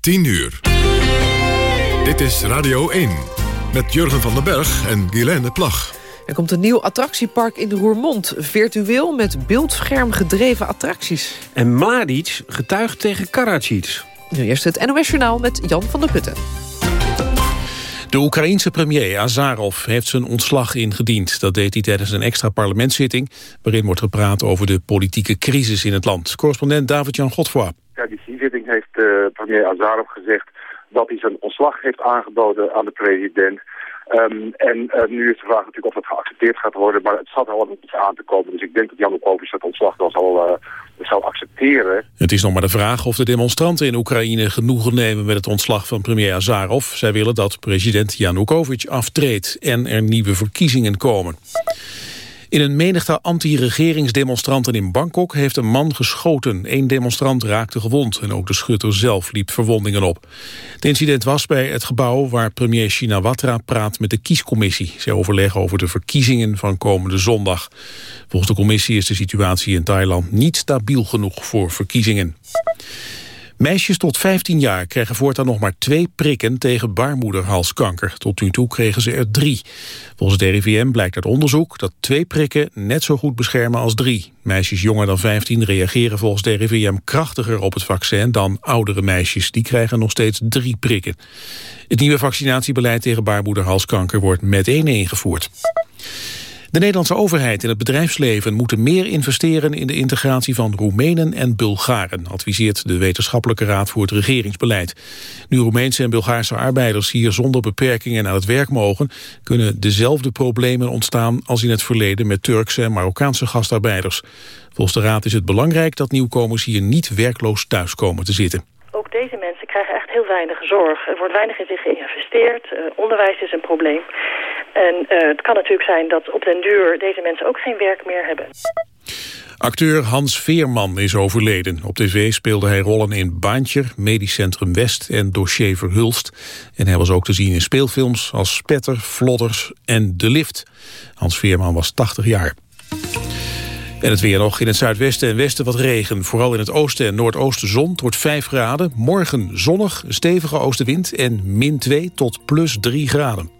10 uur. Dit is Radio 1 met Jurgen van den Berg en Guilaine Plag. Er komt een nieuw attractiepark in Roermond. Virtueel met beeldscherm gedreven attracties. En Mladic getuigt tegen Karadzic. Nu eerst het NOS Journaal met Jan van der Putten. De Oekraïense premier Azarov heeft zijn ontslag ingediend. Dat deed hij tijdens een extra parlementszitting... waarin wordt gepraat over de politieke crisis in het land. Correspondent David-Jan Godfroy. Tijdens die zitting heeft uh, premier Azarov gezegd... dat hij zijn ontslag heeft aangeboden aan de president... Um, en uh, nu is de vraag natuurlijk of het geaccepteerd gaat worden, maar het zat al beetje aan te komen. Dus ik denk dat Janukovic dat ontslag wel zal, uh, zal accepteren. Het is nog maar de vraag of de demonstranten in Oekraïne genoegen nemen met het ontslag van premier Azarov. Zij willen dat president Janukovic aftreedt en er nieuwe verkiezingen komen. In een menigte anti-regeringsdemonstranten in Bangkok heeft een man geschoten. Eén demonstrant raakte gewond en ook de schutter zelf liep verwondingen op. Het incident was bij het gebouw waar premier Shinawatra praat met de kiescommissie. Zij overleggen over de verkiezingen van komende zondag. Volgens de commissie is de situatie in Thailand niet stabiel genoeg voor verkiezingen. Meisjes tot 15 jaar krijgen voortaan nog maar twee prikken tegen baarmoederhalskanker. Tot nu toe kregen ze er drie. Volgens het RIVM blijkt uit onderzoek dat twee prikken net zo goed beschermen als drie. Meisjes jonger dan 15 reageren volgens de RIVM krachtiger op het vaccin dan oudere meisjes. Die krijgen nog steeds drie prikken. Het nieuwe vaccinatiebeleid tegen baarmoederhalskanker wordt meteen ingevoerd. De Nederlandse overheid en het bedrijfsleven moeten meer investeren in de integratie van Roemenen en Bulgaren, adviseert de Wetenschappelijke Raad voor het Regeringsbeleid. Nu Roemeense en Bulgaarse arbeiders hier zonder beperkingen aan het werk mogen, kunnen dezelfde problemen ontstaan als in het verleden met Turkse en Marokkaanse gastarbeiders. Volgens de Raad is het belangrijk dat nieuwkomers hier niet werkloos thuis komen te zitten. Ook deze mensen krijgen echt heel weinig zorg. Er wordt weinig in zich geïnvesteerd. Uh, onderwijs is een probleem. En uh, het kan natuurlijk zijn dat op den duur deze mensen ook geen werk meer hebben. Acteur Hans Veerman is overleden. Op tv speelde hij rollen in Baantje, Medisch Centrum West en Dossier Verhulst. En hij was ook te zien in speelfilms als Spetter, Flodders en De Lift. Hans Veerman was 80 jaar. En het weer nog in het zuidwesten en westen wat regen. Vooral in het oosten en noordoosten zon. Het wordt 5 graden. Morgen zonnig, stevige oostenwind en min 2 tot plus 3 graden.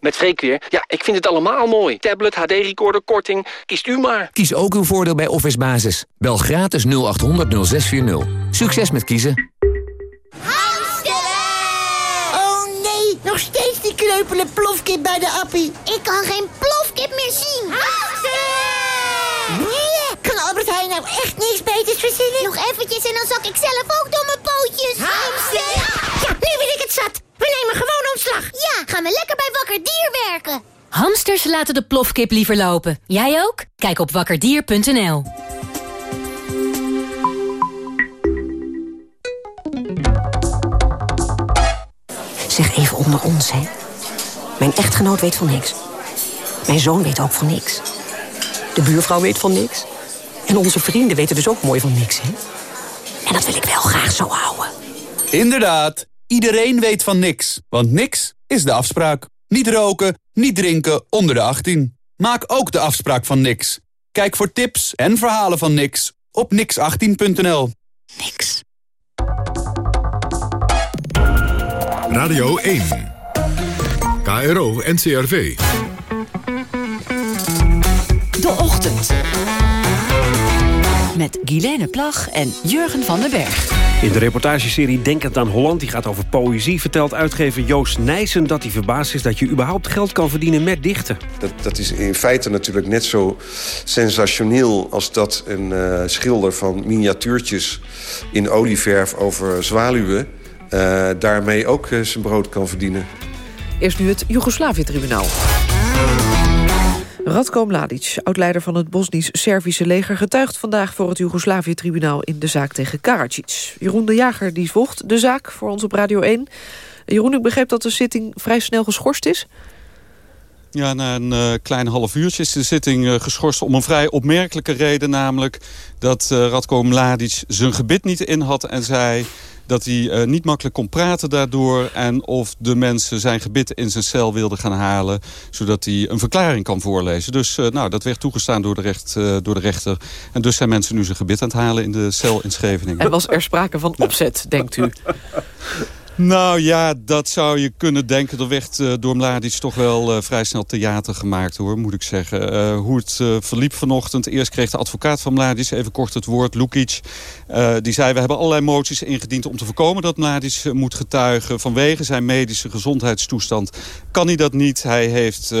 Met Freek weer. Ja, ik vind het allemaal mooi. Tablet, HD-recorder, korting. Kiest u maar. Kies ook uw voordeel bij Office Basis. Bel gratis 0800 0640. Succes met kiezen. Oh nee, nog steeds die kreupele plofkip bij de appie. Ik kan geen plofkip meer zien. Nee, kan Albert Heijn nou echt niks beters verzinnen? Nog eventjes en dan zak ik zelf ook door mijn gaan we lekker bij Wakker Dier werken. Hamsters laten de plofkip liever lopen. Jij ook? Kijk op wakkerdier.nl. Zeg even onder ons, hè. Mijn echtgenoot weet van niks. Mijn zoon weet ook van niks. De buurvrouw weet van niks. En onze vrienden weten dus ook mooi van niks, hè. En dat wil ik wel graag zo houden. Inderdaad. Iedereen weet van niks. Want niks is de afspraak. Niet roken, niet drinken onder de 18. Maak ook de afspraak van niks. Kijk voor tips en verhalen van niks op nix18.nl. Niks. Radio 1. KRO NCRV. De Ochtend. Met Guilaine Plag en Jurgen van den Berg. In de reportageserie Denkend aan Holland, die gaat over poëzie... vertelt uitgever Joost Nijssen dat hij verbaasd is... dat je überhaupt geld kan verdienen met dichten. Dat, dat is in feite natuurlijk net zo sensationeel... als dat een eh, schilder van miniatuurtjes in olieverf over zwaluwen... Uh, daarmee ook uh, zijn brood kan verdienen. Eerst nu het Joegoslavië-tribunaal. Radko Mladic, oud-leider van het Bosnisch-Servische leger... getuigt vandaag voor het Joegoslavië-tribunaal in de zaak tegen Karadzic. Jeroen de Jager die volgt de zaak voor ons op Radio 1. Jeroen, ik begreep dat de zitting vrij snel geschorst is. Ja, na een uh, klein half uurtje is de zitting uh, geschorst om een vrij opmerkelijke reden. Namelijk dat uh, Radko Mladic zijn gebit niet in had en zei dat hij uh, niet makkelijk kon praten daardoor... en of de mensen zijn gebit in zijn cel wilden gaan halen... zodat hij een verklaring kan voorlezen. Dus uh, nou, dat werd toegestaan door de, recht, uh, door de rechter. En dus zijn mensen nu zijn gebit aan het halen in de cel in Scheveningen. En was er sprake van opzet, denkt u? Nou ja, dat zou je kunnen denken. Er werd uh, door Mladic toch wel uh, vrij snel theater gemaakt, hoor, moet ik zeggen. Uh, hoe het verliep vanochtend. Eerst kreeg de advocaat van Mladic, even kort het woord, Lukic. die zei, we hebben allerlei moties ingediend om te voorkomen dat Mladic moet getuigen. Vanwege zijn medische gezondheidstoestand kan hij dat niet. Hij heeft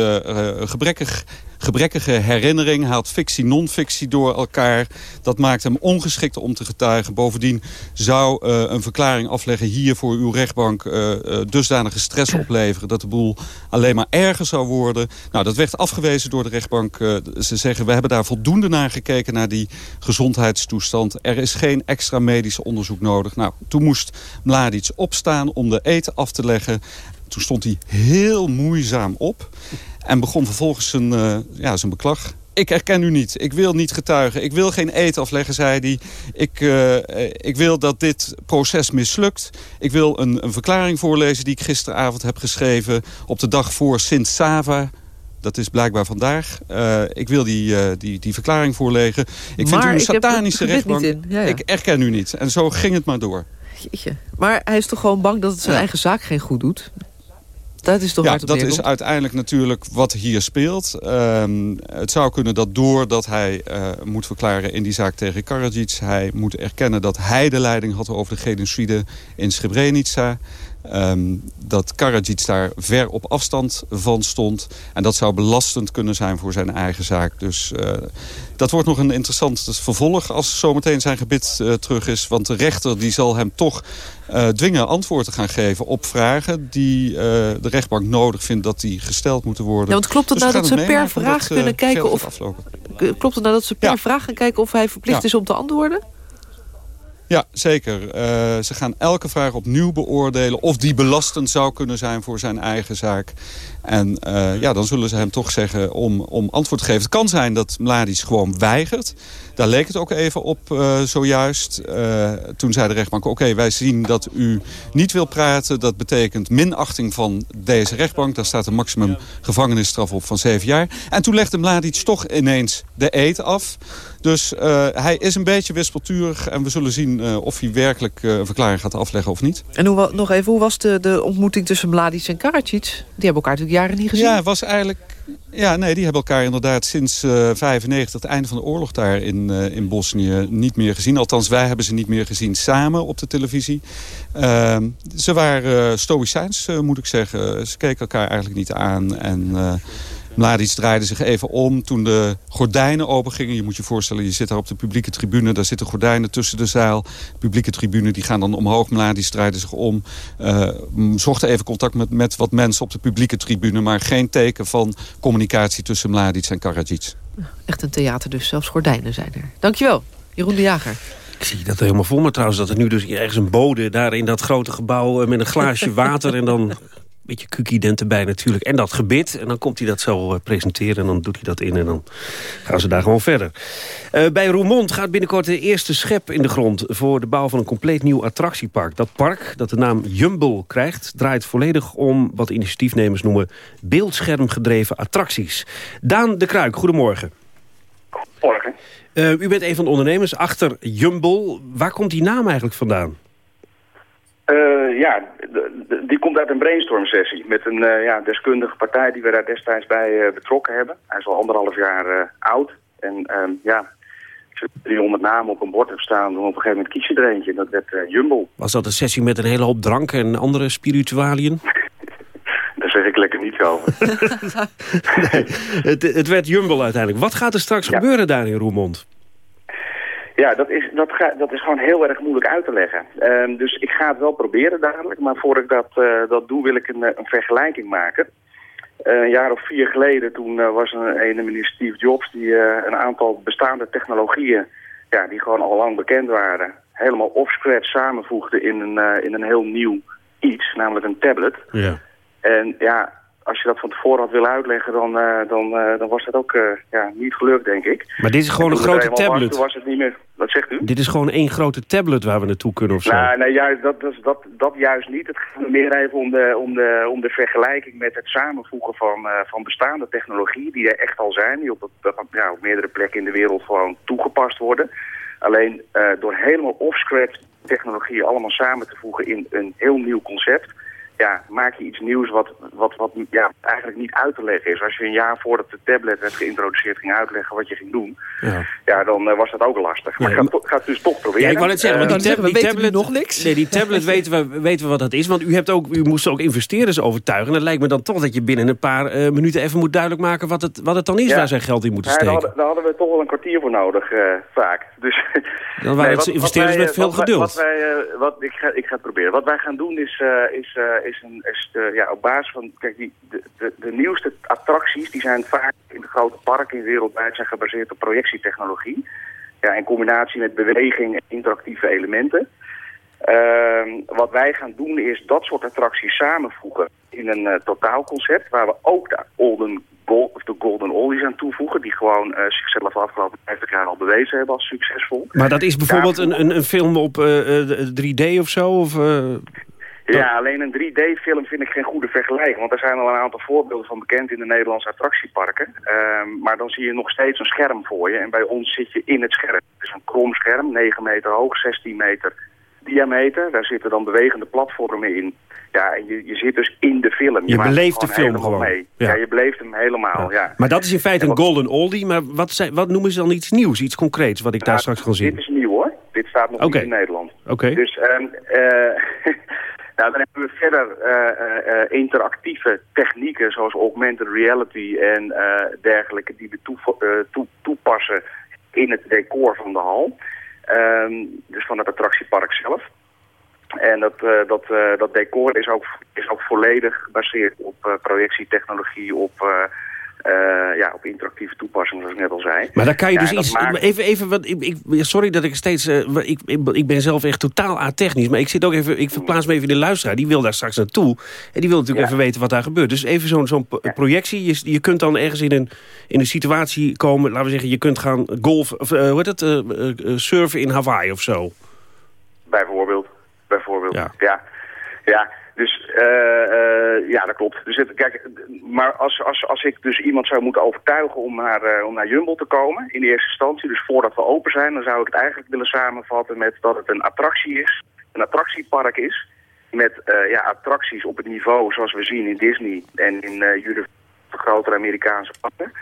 gebrekkig gebrekkige herinnering. Haalt fictie, non-fictie door elkaar. Dat maakt hem ongeschikt om te getuigen. Bovendien zou uh, een verklaring afleggen hier voor uw rechtbank... Uh, uh, dusdanige stress opleveren dat de boel alleen maar erger zou worden. Nou, dat werd afgewezen door de rechtbank. ze zeggen, we hebben daar voldoende naar gekeken... naar die gezondheidstoestand. Er is geen extra medisch onderzoek nodig. Nou, toen moest Mladic opstaan om de eten af te leggen. Toen stond hij heel moeizaam op... En begon vervolgens zijn, uh, ja, zijn beklag. Ik herken u niet. Ik wil niet getuigen. Ik wil geen eten afleggen, zei hij. Ik, uh, ik wil dat dit proces mislukt. Ik wil een, een verklaring voorlezen die ik gisteravond heb geschreven... op de dag voor Sint Sava, dat is blijkbaar vandaag. Uh, ik wil die, uh, die, die verklaring voorleggen. Ik maar vind u een satanische rechtbank. Ja, ja. Ik erken u niet. En zo ging het maar door. Jeetje. Maar hij is toch gewoon bang dat het zijn ja. eigen zaak geen goed doet? Dat is toch ja, dat is uiteindelijk natuurlijk wat hier speelt. Um, het zou kunnen dat doordat hij uh, moet verklaren in die zaak tegen Karadzic... hij moet erkennen dat hij de leiding had over de genocide in Srebrenica... Um, dat Karadzic daar ver op afstand van stond. En dat zou belastend kunnen zijn voor zijn eigen zaak. Dus uh, dat wordt nog een interessant vervolg als zometeen zijn gebit uh, terug is. Want de rechter die zal hem toch uh, dwingen antwoord te gaan geven op vragen... die de rechtbank nodig vindt dat die gesteld moeten worden. Ja, want klopt het dus nou dat ze per vraag dat, kunnen kijken of... Klopt het nou dat ze per ja. vraag gaan kijken of hij verplicht Ja. is om te antwoorden? Ja, zeker. Uh, ze gaan elke vraag opnieuw beoordelen... of die belastend zou kunnen zijn voor zijn eigen zaak. En uh, ja, dan zullen ze hem toch zeggen om, om antwoord te geven. Het kan zijn dat Mladic gewoon weigert. Daar leek het ook even op uh, zojuist. toen zei de rechtbank, oké, wij zien dat u niet wil praten. Dat betekent minachting van deze rechtbank. Daar staat een maximum gevangenisstraf op van zeven jaar. En toen legde Mladic toch ineens de eet af... Dus uh, hij is een beetje wispelturig en we zullen zien uh, of hij werkelijk uh, een verklaring gaat afleggen of niet. En hoe, nog even, hoe was de, de ontmoeting tussen Mladic en Karadzic? Die hebben elkaar natuurlijk jaren niet gezien. Ja, het was eigenlijk... Ja, nee, die hebben elkaar inderdaad sinds 1995, het einde van de oorlog daar in, in Bosnië, niet meer gezien. Althans, wij hebben ze niet meer gezien samen op de televisie. Ehm, ze waren stoïcijns, moet ik zeggen. Ze keken elkaar eigenlijk niet aan en... Mladic draaide zich even om toen de gordijnen opengingen. Je moet je voorstellen, je zit daar op de publieke tribune. Daar zitten gordijnen tussen de zaal. De publieke tribune die gaan dan omhoog. Mladic draaide zich om. Uh, zocht even contact met, met wat mensen op de publieke tribune. Maar geen teken van communicatie tussen Mladic en Karadzic. Echt een theater dus. Zelfs gordijnen zijn er. Dankjewel, Jeroen de Jager. Ik zie dat helemaal voor me trouwens. Dat er nu dus ergens een bode daar in dat grote gebouw... met een glaasje water en dan beetje kukident erbij natuurlijk. En dat gebit. En dan komt hij dat zo uh, presenteren. En dan doet hij dat in. En dan gaan ze daar gewoon verder. Uh, bij Roermond gaat binnenkort de eerste schep in de grond... voor de bouw van een compleet nieuw attractiepark. Dat park, dat de naam Jumble krijgt... draait volledig om wat initiatiefnemers noemen... beeldschermgedreven attracties. Daan de Kruik, goedemorgen. Goedemorgen. Uh, u bent een van de ondernemers achter Jumble. Waar komt die naam eigenlijk vandaan? Uh, ja, die komt uit een brainstorm-sessie met een uh, ja, deskundige partij die we daar destijds bij uh, betrokken hebben. Hij is al anderhalf jaar oud. En ja, 300 namen op een bord hebt staan. Dan op een gegeven moment kies je er eentje. Dat werd uh, Jumbo. Was dat een sessie met een hele hoop drank en andere spiritualiën? Daar zeg ik lekker niet over. nee, het, het, werd Jumbo uiteindelijk. Wat gaat er straks ja. gebeuren daar in Roermond? Ja, dat is, dat, ga, dat is gewoon heel erg moeilijk uit te leggen. Uh, dus ik ga het wel proberen dadelijk. Maar voor ik dat, uh, dat doe wil ik een, een vergelijking maken. Uh, een jaar of vier geleden toen was er een meneer Steve Jobs... die een aantal bestaande technologieën, ja, die gewoon al lang bekend waren... helemaal off-scratch samenvoegde in een, in een heel nieuw iets, namelijk een tablet. Ja. En ja, als je dat van tevoren had willen uitleggen, dan, uh, dan, uh, dan was dat ook uh, ja, niet gelukt, denk ik. Maar dit is gewoon een grote tablet? Was, was het niet meer... Wat zegt u? Dit is gewoon één grote tablet waar we naartoe kunnen of zo? Nou, nee, juist, dat, dat, dat, dat juist niet. Het gaat meer even om de, om, de, om de vergelijking met het samenvoegen van, van bestaande technologieën die er echt al zijn. Die op, op, ja, op meerdere plekken in de wereld gewoon toegepast worden. Alleen door helemaal off-scratch technologieën allemaal samen te voegen in een heel nieuw concept ja, maak je iets nieuws wat, wat, wat ja, eigenlijk niet uit te leggen is. Als je een jaar voordat de tablet werd geïntroduceerd ging uitleggen wat je ging doen, ja, ja dan uh, was dat ook lastig. Maar ja, ik ga, ga, het dus toch proberen. Ja, ik wou net zeggen, uh, want die, tab we die tablet... nog niks. Nee, die tablet weten, we, weten we wat dat is. Want u, hebt ook, u moest ook investeerders overtuigen. En het lijkt me dan toch dat je binnen een paar uh, minuten even moet duidelijk maken wat het, wat het dan is ja. waar zijn geld in moeten ja, steken. Daar hadden, daar hadden we toch wel een kwartier voor nodig, uh, vaak. Dus, dan waren nee, het investeerders wij, met veel wat geduld. Wat wij, wat, ik, ga, ik ga het proberen. Wat wij gaan doen is, is, is, een, is de, ja, op basis van... Kijk, die, de, de, de, nieuwste attracties die zijn vaak in de grote parken wereldwijd zijn gebaseerd op projectietechnologie. Ja, in combinatie met beweging en interactieve elementen. Uh, wat wij gaan doen is dat soort attracties samenvoegen in een uh, totaalconcept... waar we ook de Golden, Gold, of de golden Oldies aan toevoegen... die gewoon uh, zichzelf de afgelopen 50 jaar al bewezen hebben als succesvol. Maar dat is bijvoorbeeld een, een, een film op uh, 3D of zo? Of, ja, alleen een 3D-film vind ik geen goede vergelijking. Want er zijn al een aantal voorbeelden van bekend in de Nederlandse attractieparken. Uh, maar dan zie je nog steeds een scherm voor je. En bij ons zit je in het scherm. Het is een krom scherm, 9 meter hoog, 16 meter diameter. Daar zitten dan bewegende platformen in. Ja, en je, je zit dus in de film. Je, je beleeft de film gewoon. Mee. Ja. ja. je beleeft hem helemaal, ja. ja. Maar dat is in feite een golden oldie. Maar wat, zijn, wat noemen ze dan iets nieuws, iets concreets... wat ik daar straks kan zien? Dit is nieuw, hoor. Dit staat nog okay. niet in Nederland. Oké. Okay. Dus... Um, uh, Nou, dan hebben we verder uh, uh, interactieve technieken zoals augmented reality en dergelijke die we toe, toe, toepassen in het decor van de hal. Um, dus van het attractiepark zelf. En dat, dat, dat decor is ook, is ook volledig gebaseerd op projectietechnologie, op... Uh, ja, op interactieve toepassingen, zoals ik net al zei. Maar daar kan je ja, dus iets... Maakt... Even, even wat, ik, ik, sorry dat ik steeds... Uh, ik, ik, ik, ben zelf echt totaal atechnisch, maar ik zit ook even... Ik verplaats me even in de luisteraar, die wil daar straks naartoe. En die wil natuurlijk ja. even weten wat daar gebeurt. Dus even zo'n zo'n projectie. Je, je kunt dan ergens in een, in een situatie komen... Laten we zeggen, je kunt gaan golf... Of, uh, hoe heet het? surfen in Hawaii of zo. Bijvoorbeeld. Bijvoorbeeld, ja. ja. ja. Dus uh, uh, ja, dat klopt. Dus kijk, maar als, als, als ik dus iemand zou moeten overtuigen om naar, uh, om naar Jumbo te komen, in eerste instantie, dus voordat we open zijn, dan zou ik het eigenlijk willen samenvatten met dat het een attractie is, een attractiepark is, met ja, attracties op het niveau zoals we zien in Disney en in jullie grotere Amerikaanse parken.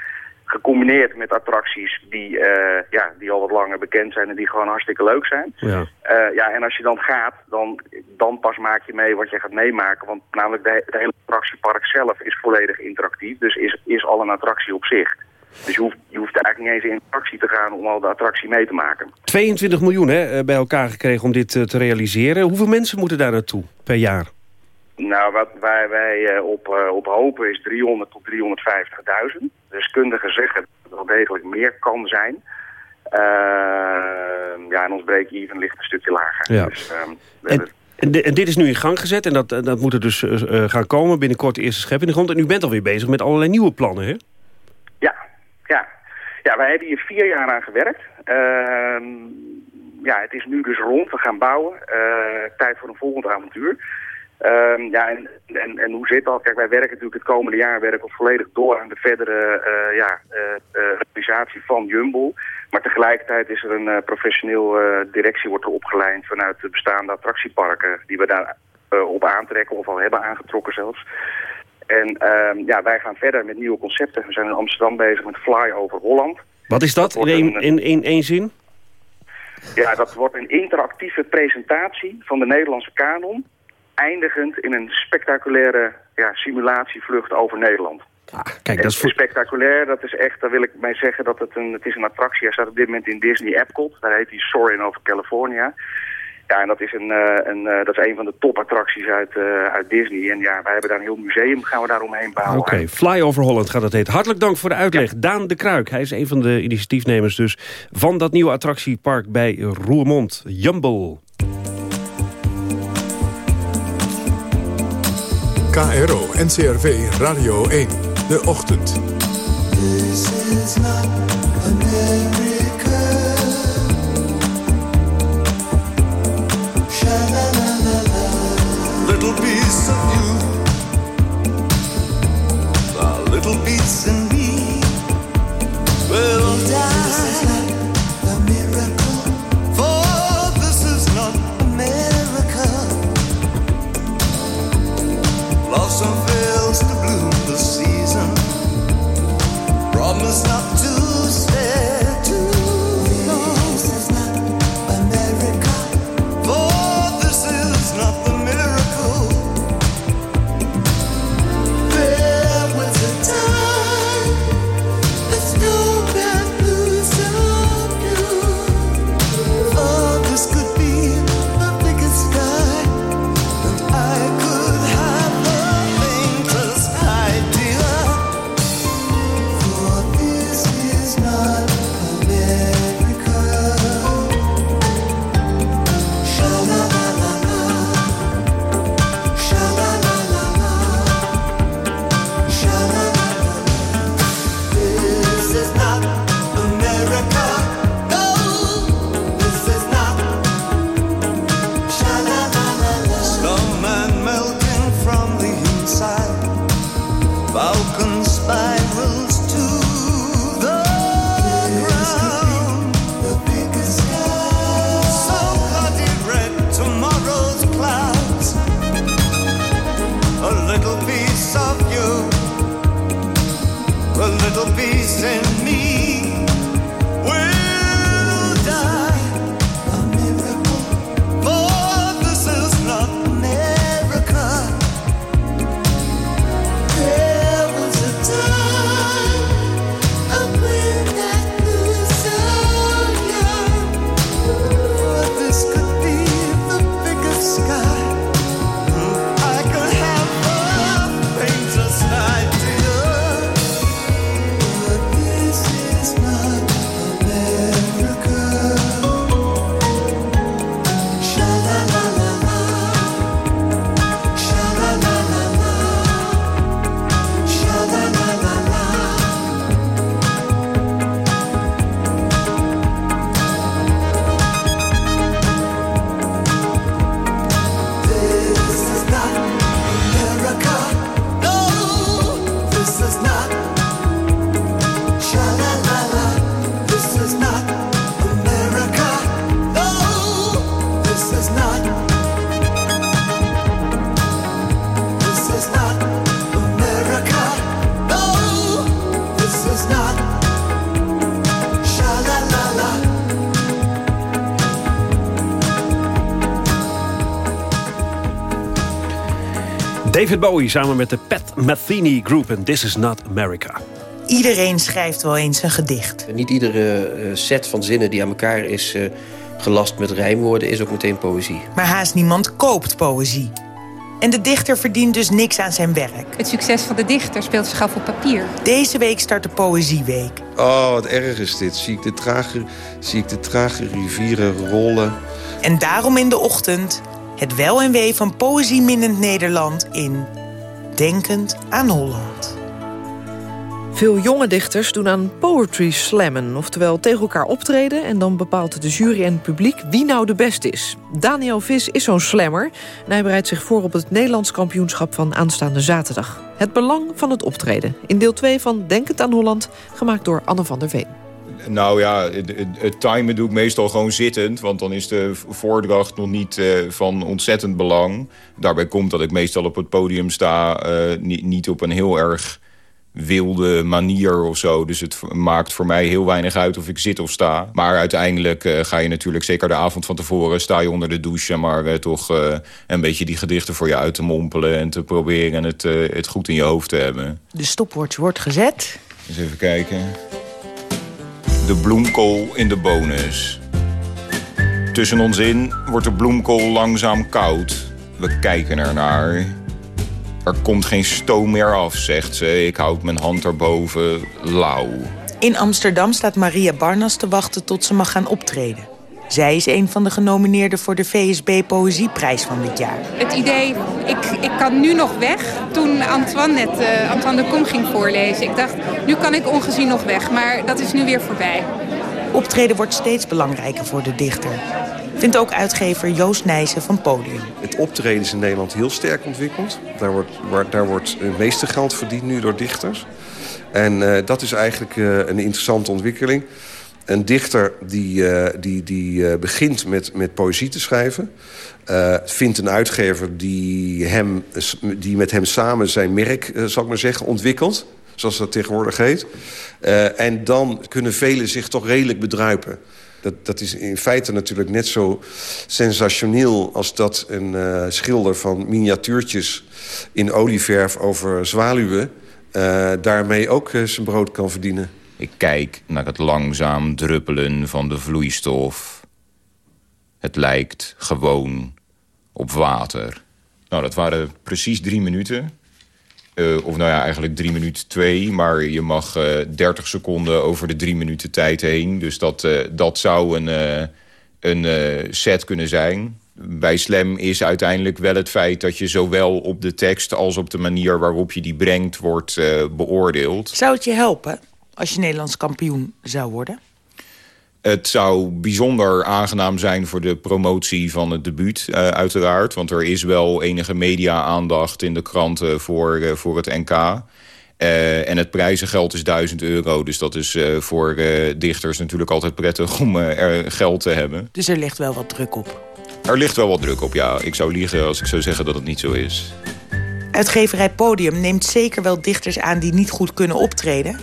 Gecombineerd met attracties die, uh, ja, die al wat langer bekend zijn en die gewoon hartstikke leuk zijn. Ja. Uh, ja, en als je dan gaat, dan, dan pas maak je mee wat je gaat meemaken. Want namelijk de, het hele attractiepark zelf is volledig interactief. Dus is, is al een attractie op zich. Dus je hoeft, je hoeft eigenlijk niet eens in attractie te gaan om al de attractie mee te maken. 22 miljoen hè, bij elkaar gekregen om dit te realiseren. Hoeveel mensen moeten daar naartoe per jaar? Nou, wat wij, wij op, op hopen is 300 tot 350.000. Deskundigen zeggen dat het wel degelijk meer kan zijn. Uh, ja, en ons break-even ligt een stukje lager. Ja. Dus, um, en, en, en, dit is nu in gang gezet en dat, dat moet er dus gaan komen. Binnenkort de eerste schep in de grond. En u bent alweer bezig met allerlei nieuwe plannen, hè? Ja, ja. Ja, wij hebben hier vier jaar aan gewerkt. Ehm, ja, het is nu dus rond. We gaan bouwen. tijd voor een volgend avontuur. Um, ja, en, en, en hoe zit dat? Kijk, wij werken natuurlijk het komende jaar werken we volledig door aan de verdere uh, ja, uh, realisatie van Jumbo. Maar tegelijkertijd is er een professioneel directie wordt er opgeleid vanuit de bestaande attractieparken die we daar op aantrekken of al hebben aangetrokken zelfs. En um, ja, wij gaan verder met nieuwe concepten. We zijn in Amsterdam bezig met Fly over Holland. Wat is dat in, in één zin? Ja, dat wordt een interactieve presentatie van de Nederlandse kanon... eindigend in een spectaculaire ja, simulatievlucht over Nederland. Ah, kijk, dat is voor... Spectaculair, dat is echt, daar wil ik mij zeggen dat het een, het is een attractie. Hij staat op dit moment in Disney Epcot, daar heet hij Soarin' over California. Ja, en dat is een, uh, een, uh, dat is een van de topattracties uit, uh, uit Disney. En ja, wij hebben daar een heel museum, gaan we daar omheen bouwen. Oké, okay. Fly over Holland gaat het heet. Hartelijk dank voor de uitleg. Ja. Daan de Kruik, hij is een van de initiatiefnemers dus... van dat nieuwe attractiepark bij Roermond, Jumble. KRO, NCRV, Radio 1, de ochtend. David Bowie samen met de Pat Metheny Group en This Is Not America. Iedereen schrijft wel eens een gedicht. Niet iedere eh, set van zinnen die aan elkaar is eh, gelast met rijmwoorden... is ook meteen poëzie. Maar haast niemand koopt poëzie. En de dichter verdient dus niks aan zijn werk. Het succes van de dichter speelt zich af op papier. Deze week start de Poëzieweek. Oh, wat erg is dit. Zie ik de trage, zie ik de trage rivieren rollen. En daarom in de ochtend het wel en wee van poëzieminnend Nederland in Denkend aan Holland. Veel jonge dichters doen aan poetry slammen, oftewel tegen elkaar optreden... en dan bepaalt de jury en het publiek wie nou de beste is. Daniel Vis is zo'n slammer en hij bereidt zich voor op het Nederlands kampioenschap van aanstaande zaterdag. Het belang van het optreden. In deel 2 van Denkend aan Holland, gemaakt door Anne van der Veen. Nou ja, het, timen doe ik meestal gewoon zittend. Want dan is de voordracht nog niet eh, van ontzettend belang. Daarbij komt dat ik meestal op het podium sta... eh, niet, niet op een heel erg wilde manier of zo. Dus het maakt voor mij heel weinig uit of ik zit of sta. Maar uiteindelijk uh, ga je natuurlijk, zeker de avond van tevoren... sta je onder de douche, maar uh, toch uh, een beetje die gedichten voor je uit te mompelen... en te proberen het, het goed in je hoofd te hebben. De stopwatch wordt gezet. Eens even kijken. De bloemkool in de bonus. Tussen ons in wordt de bloemkool langzaam koud. We kijken ernaar. Er komt geen stoom meer af, zegt ze. Ik houd mijn hand erboven lauw. In Amsterdam staat Maria Barnas te wachten tot ze mag gaan optreden. Zij is een van de genomineerden voor de VSB Poëzieprijs van dit jaar. Het idee, ik, ik kan nu nog weg. Toen Antoine net uh, Antoine de Kom ging voorlezen. Ik dacht, nu kan ik ongezien nog weg. Maar dat is nu weer voorbij. Optreden wordt steeds belangrijker voor de dichter. Vindt ook uitgever Joost Nijssen van Podium. Het optreden is in Nederland heel sterk ontwikkeld. Daar wordt, waar, daar wordt het meeste geld verdiend nu door dichters. En uh, dat is eigenlijk uh, een interessante ontwikkeling. Een dichter die, uh, die, die begint met, met poëzie te schrijven... vindt een uitgever die, hem, die met hem samen zijn merk, zal ik maar zeggen, ontwikkelt zoals dat tegenwoordig heet. En dan kunnen velen zich toch redelijk bedruipen. Dat, dat is in feite natuurlijk net zo sensationeel... als dat een schilder van miniatuurtjes in olieverf over zwaluwen... Daarmee ook zijn brood kan verdienen. Ik kijk naar het langzaam druppelen van de vloeistof. Het lijkt gewoon op water. Nou, dat waren precies drie minuten. Uh, of nou ja, eigenlijk drie minuten twee. Maar je mag uh, 30 seconden over de drie minuten tijd heen. Dus dat, uh, dat zou een, uh, een set kunnen zijn. Bij Slam is uiteindelijk wel het feit dat je zowel op de tekst... als op de manier waarop je die brengt, wordt beoordeeld. Zou het je helpen als je Nederlands kampioen zou worden? Het zou bijzonder aangenaam zijn voor de promotie van het debuut, uh, uiteraard. Want er is wel enige media-aandacht in de kranten voor, uh, voor het NK. Uh, en het prijzengeld is 1000 euro. Dus dat is voor dichters natuurlijk altijd prettig om er geld te hebben. Dus er ligt wel wat druk op? Er ligt wel wat druk op, ja. Ik zou liegen als ik zou zeggen dat het niet zo is. Uitgeverij Podium neemt zeker wel dichters aan die niet goed kunnen optreden.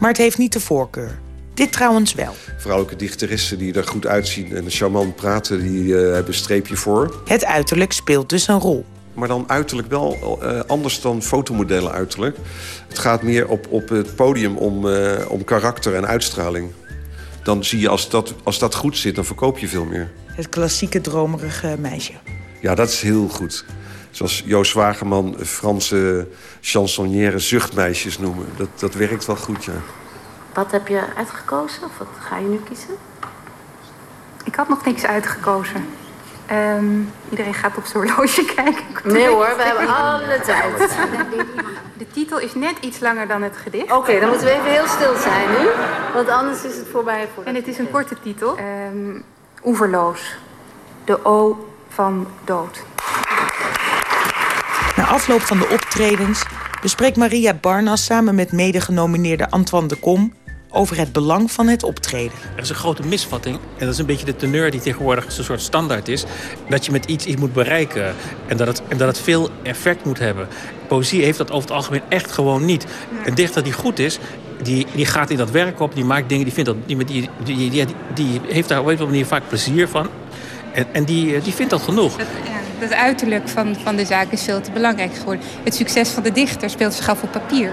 Maar het heeft niet de voorkeur. Dit trouwens wel. Vrouwelijke dichteressen die er goed uitzien en charmant praten... die uh, hebben een streepje voor. Het uiterlijk speelt dus een rol. Maar dan uiterlijk wel uh, anders dan fotomodellen uiterlijk. Het gaat meer op, op het podium om, uh, om karakter en uitstraling. Dan zie je als dat, als dat goed zit, dan verkoop je veel meer. Het klassieke dromerige meisje. Ja, dat is heel goed. Zoals Joost Wageman Franse chansonnière zuchtmeisjes noemen. Dat, dat werkt wel goed, ja. Wat heb je uitgekozen of wat ga je nu kiezen? Ik had nog niks uitgekozen. Um, iedereen gaat op zijn horloge kijken. Nee hoor, we hebben alle tijd. De titel is net iets langer dan het gedicht. Oké, okay, dan moeten we even heel stil zijn nu. Want anders is het voorbij. Voor en het is een korte titel. Um, oeverloos. De O van dood. Afloop van de optredens bespreekt Maria Barnas samen met mede-genomineerde Antoine de Kom over het belang van het optreden. Er is een grote misvatting, en dat is een beetje de teneur die tegenwoordig een soort standaard is, dat je met iets iets moet bereiken en dat het, en dat het veel effect moet hebben. Poëzie heeft dat over het algemeen echt gewoon niet. Een dichter die goed is, die, die gaat in dat werk op, die maakt dingen, die, vindt dat, die, die, die, die, heeft daar op een manier vaak plezier van. En, en die, die vindt dat genoeg. Dat, ja, dat uiterlijk van, van de zaak is veel te belangrijk geworden. Het succes van de dichter speelt zich af op papier.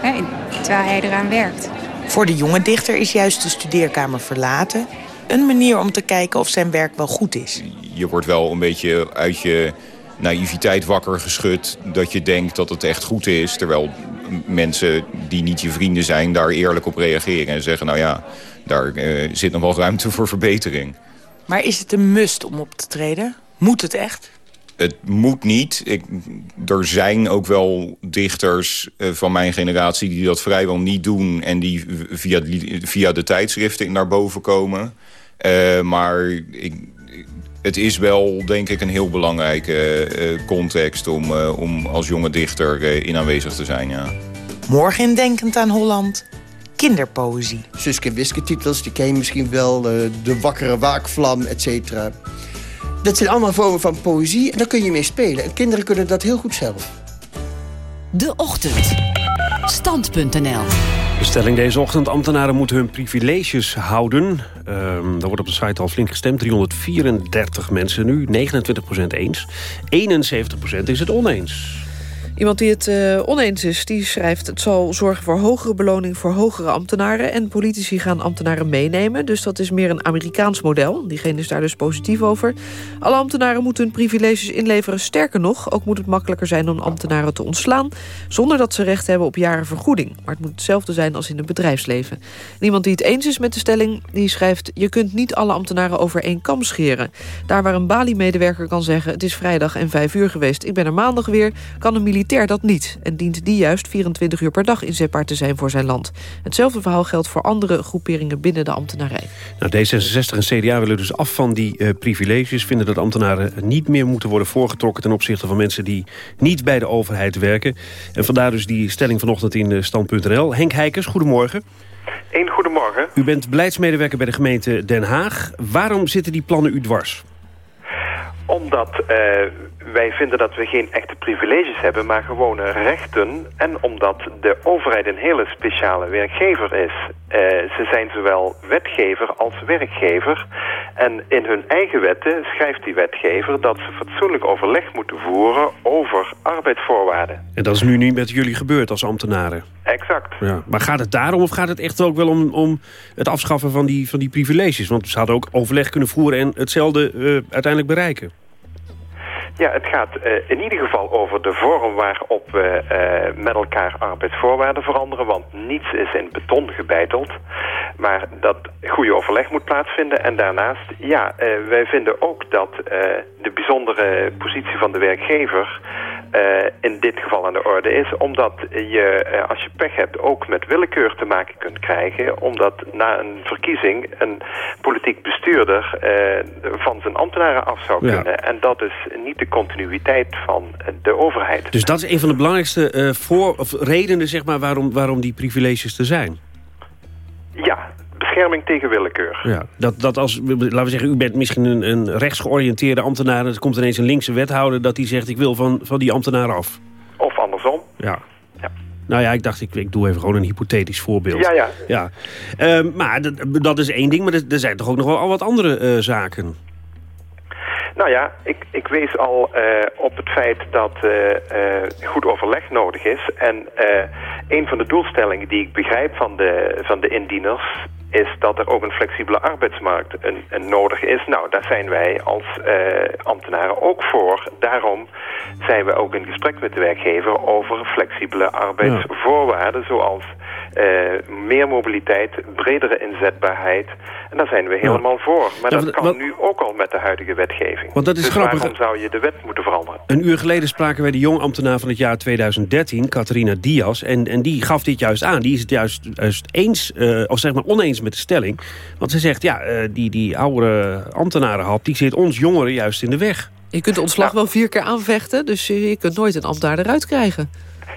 Hè, terwijl hij eraan werkt. Voor de jonge dichter is juist de studeerkamer verlaten... een manier om te kijken of zijn werk wel goed is. Je wordt wel een beetje uit je naïviteit wakker geschud... dat je denkt dat het echt goed is... terwijl mensen die niet je vrienden zijn daar eerlijk op reageren... en zeggen, nou ja, daar uh, zit nog wel ruimte voor verbetering. Maar is het een must om op te treden? Moet het echt? Het moet niet. Ik, er zijn ook wel dichters uh, van mijn generatie die dat vrijwel niet doen... en die via, via de tijdschriften naar boven komen. Uh, maar ik, het is wel, denk ik, een heel belangrijke uh, context... om, om als jonge dichter in aanwezig te zijn, ja. Morgen in Denkend aan Holland kinderpoëzie. Suske Wiske titels, die ken je misschien wel. de wakkere waakvlam, et cetera. Dat zijn allemaal vormen van poëzie en daar kun je mee spelen. En kinderen kunnen dat heel goed zelf. De Ochtend. Stand.nl De stelling deze ochtend, ambtenaren moeten hun privileges houden. Um, daar wordt op de site al flink gestemd. 334 mensen nu, 29% eens. 71% is het oneens. Iemand die het uh, oneens is, die schrijft... het zal zorgen voor hogere beloning voor hogere ambtenaren... en politici gaan ambtenaren meenemen. Dus dat is meer een Amerikaans model. Diegene is daar dus positief over. Alle ambtenaren moeten hun privileges inleveren. Sterker nog, ook moet het makkelijker zijn om ambtenaren te ontslaan... zonder dat ze recht hebben op jaren vergoeding. Maar het moet hetzelfde zijn als in het bedrijfsleven. En iemand die het eens is met de stelling, die schrijft... je kunt niet alle ambtenaren over één kam scheren. Daar waar een Bali-medewerker kan zeggen... het is vrijdag en vijf uur geweest, ik ben er maandag weer... kan een militair dat niet en dient die juist 24 uur per dag inzetbaar te zijn voor zijn land. Hetzelfde verhaal geldt voor andere groeperingen binnen de ambtenarij. Nou, D66 en CDA willen dus af van die uh, privileges... vinden dat ambtenaren niet meer moeten worden voorgetrokken... ten opzichte van mensen die niet bij de overheid werken. En vandaar dus die stelling vanochtend in uh, stand.nl. Henk Heikers, goedemorgen. Een goedemorgen. U bent beleidsmedewerker bij de gemeente Den Haag. Waarom zitten die plannen u dwars? Omdat uh, wij vinden dat we geen echte privileges hebben, maar gewone rechten. En omdat de overheid een hele speciale werkgever is. Uh, ze zijn zowel wetgever als werkgever. En in hun eigen wetten schrijft die wetgever dat ze fatsoenlijk overleg moeten voeren over arbeidsvoorwaarden. En dat is nu niet met jullie gebeurd als ambtenaren? Exact. Ja. Maar gaat het daarom of gaat het echt ook wel om, om het afschaffen van die, van die privileges? Want ze hadden ook overleg kunnen voeren en hetzelfde uh, uiteindelijk bereiken. Ja, het gaat uh, in ieder geval over de vorm waarop we uh, met elkaar arbeidsvoorwaarden veranderen. Want niets is in beton gebeiteld. Maar dat goede overleg moet plaatsvinden. En daarnaast, ja, uh, wij vinden ook dat de bijzondere positie van de werkgever... in dit geval aan de orde is. Omdat je, als je pech hebt, ook met willekeur te maken kunt krijgen. Omdat na een verkiezing een politiek bestuurder van zijn ambtenaren af zou kunnen. Ja. En dat is niet de continuïteit van de overheid. Dus dat is een van de belangrijkste voor, of redenen zeg maar, waarom, waarom die privileges er zijn? Ja, bescherming tegen willekeur. Ja, dat, dat als, laten we zeggen, u bent misschien een, een rechtsgeoriënteerde ambtenaar... en er komt ineens een linkse wethouder dat die zegt... ik wil van, van die ambtenaar af. Of andersom. Ja. ja. Nou ja, ik dacht, ik, ik doe even gewoon een hypothetisch voorbeeld. Ja, ja. ja. Uh, maar dat is één ding, maar er, zijn toch ook nog wel al wat andere uh, zaken... Nou ja, ik, ik wees al uh, op het feit dat uh, uh, goed overleg nodig is. En een van de doelstellingen die ik begrijp van de, van de indieners is dat er ook een flexibele arbeidsmarkt een, een nodig is. Nou, daar zijn wij als ambtenaren ook voor. Daarom zijn we ook in gesprek met de werkgever over flexibele arbeidsvoorwaarden... zoals meer mobiliteit, bredere inzetbaarheid... En daar zijn we helemaal ja. voor. Maar dat kan nu ook al met de huidige wetgeving. Want dat is dus grappig. waarom zou je de wet moeten veranderen? Een uur geleden spraken wij de jong ambtenaar van het jaar 2013, Catharina Diaz. En, en die gaf dit juist aan. Die is het juist, juist eens, uh, of zeg maar oneens met de stelling. Want ze zegt, ja, uh, die, die oude ambtenarenhap, die zit ons jongeren juist in de weg. Je kunt de ontslag wel vier keer aanvechten, dus je kunt nooit een ambtenaar eruit krijgen.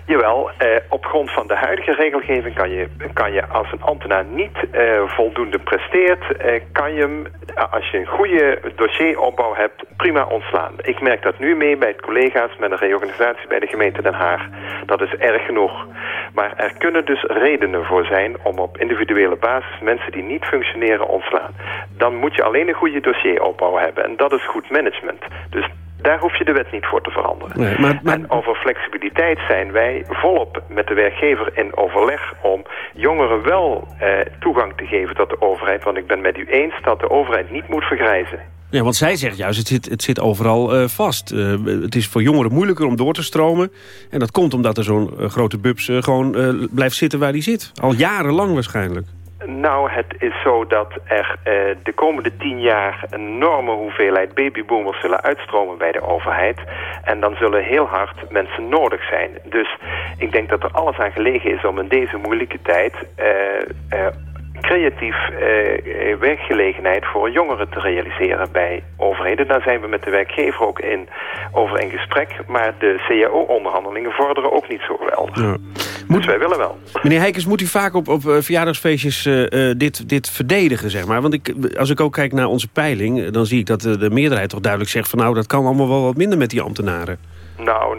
Jawel, eh, op grond van de huidige regelgeving kan je, kan je als een ambtenaar niet eh, voldoende presteert, eh, kan je hem, als je een goede dossieropbouw hebt, prima ontslaan. Ik merk dat nu mee bij collega's met een reorganisatie bij de gemeente Den Haag. Dat is erg genoeg. Maar er kunnen dus redenen voor zijn om op individuele basis mensen die niet functioneren ontslaan. Dan moet je alleen een goede dossieropbouw hebben en dat is goed management. Dus daar hoef je de wet niet voor te veranderen. Nee, maar, maar... En over flexibiliteit zijn wij volop met de werkgever in overleg... om jongeren wel eh, toegang te geven tot de overheid. Want ik ben met u eens dat de overheid niet moet vergrijzen. Ja, want zij zegt juist, het zit, het zit overal uh, vast. Uh, het is voor jongeren moeilijker om door te stromen. En dat komt omdat er zo'n uh, grote bubs gewoon blijft zitten waar die zit. Al jarenlang waarschijnlijk. Nou, het is zo dat er uh, de komende tien jaar een enorme hoeveelheid babyboomers zullen uitstromen bij de overheid. En dan zullen heel hard mensen nodig zijn. Dus ik denk dat er alles aan gelegen is om in deze moeilijke tijd... Uh, uh, creatief werkgelegenheid voor jongeren te realiseren bij overheden. Daar zijn we met de werkgever ook in, over in gesprek. Maar de CAO-onderhandelingen vorderen ook niet zo geweldig. Ja. Moet, dus wij willen wel. Meneer Heikens, moet u vaak op, op verjaardagsfeestjes uh, dit, dit verdedigen, zeg maar? Want ik, als ik ook kijk naar onze peiling, dan zie ik dat de, de meerderheid toch duidelijk zegt... van nou, dat kan allemaal wel wat minder met die ambtenaren. Nou,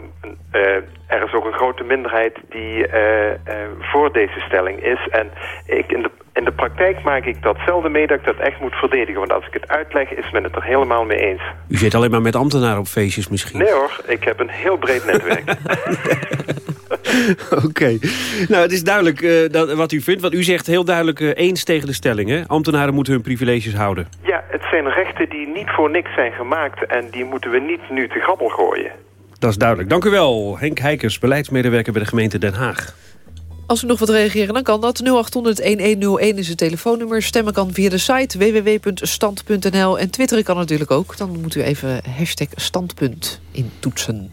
eh, er is ook een grote minderheid die eh, eh, voor deze stelling is. En ik, in, de, in de praktijk maak ik datzelfde mee dat ik dat echt moet verdedigen. Want als ik het uitleg, is men het er helemaal mee eens. U zit alleen maar met ambtenaren op feestjes misschien. Nee hoor, ik heb een heel breed netwerk. Oké. Nou, het is duidelijk eh, dat, wat u vindt. Want u zegt heel duidelijk eh, eens tegen de stelling. Hè? Ambtenaren moeten hun privileges houden. ja, het zijn rechten die niet voor niks zijn gemaakt. En die moeten we niet nu te grabbel gooien. Dat is duidelijk. Dank u wel. Henk Heikers, beleidsmedewerker bij de gemeente Den Haag. Als u nog wat reageren, dan kan dat. 0800-1101 is het telefoonnummer. Stemmen kan via de site www.stand.nl. En twitteren kan natuurlijk ook. Dan moet u even hashtag standpunt intoetsen.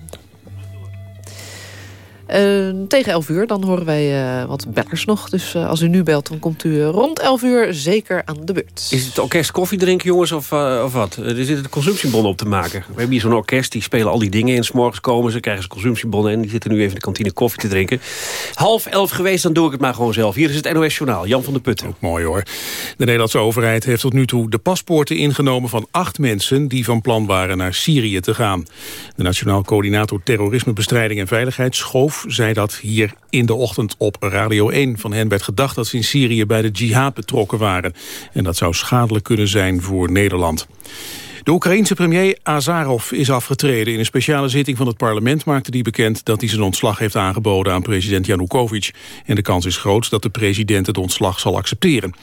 Eh, tegen 11 uur, dan horen wij eh, wat bellers nog. Dus eh, als u nu belt, dan komt u rond 11 uur zeker aan de beurt. Is het orkest koffie drinken, jongens, of, uh, of wat? Er zitten consumptiebonnen op te maken. We hebben hier zo'n orkest, die spelen al die dingen in. S morgens komen ze, krijgen ze consumptiebonnen... en die zitten nu even in de kantine koffie te drinken. Half elf geweest, dan doe ik het maar gewoon zelf. Hier is het NOS Journaal, Jan van der Putten. Ook mooi hoor. De Nederlandse overheid heeft tot nu toe de paspoorten ingenomen... van acht mensen die van plan waren naar Syrië te gaan. De Nationaal Coördinator Terrorismebestrijding en Veiligheid, Schoof... zei dat hier in de ochtend op Radio 1. Van hen werd gedacht dat ze in Syrië bij de jihad betrokken waren. En dat zou schadelijk kunnen zijn voor Nederland. De Oekraïense premier Azarov is afgetreden. In een speciale zitting van het parlement maakte hij bekend... dat hij zijn ontslag heeft aangeboden aan president Yanukovych. En de kans is groot dat de president het ontslag zal accepteren.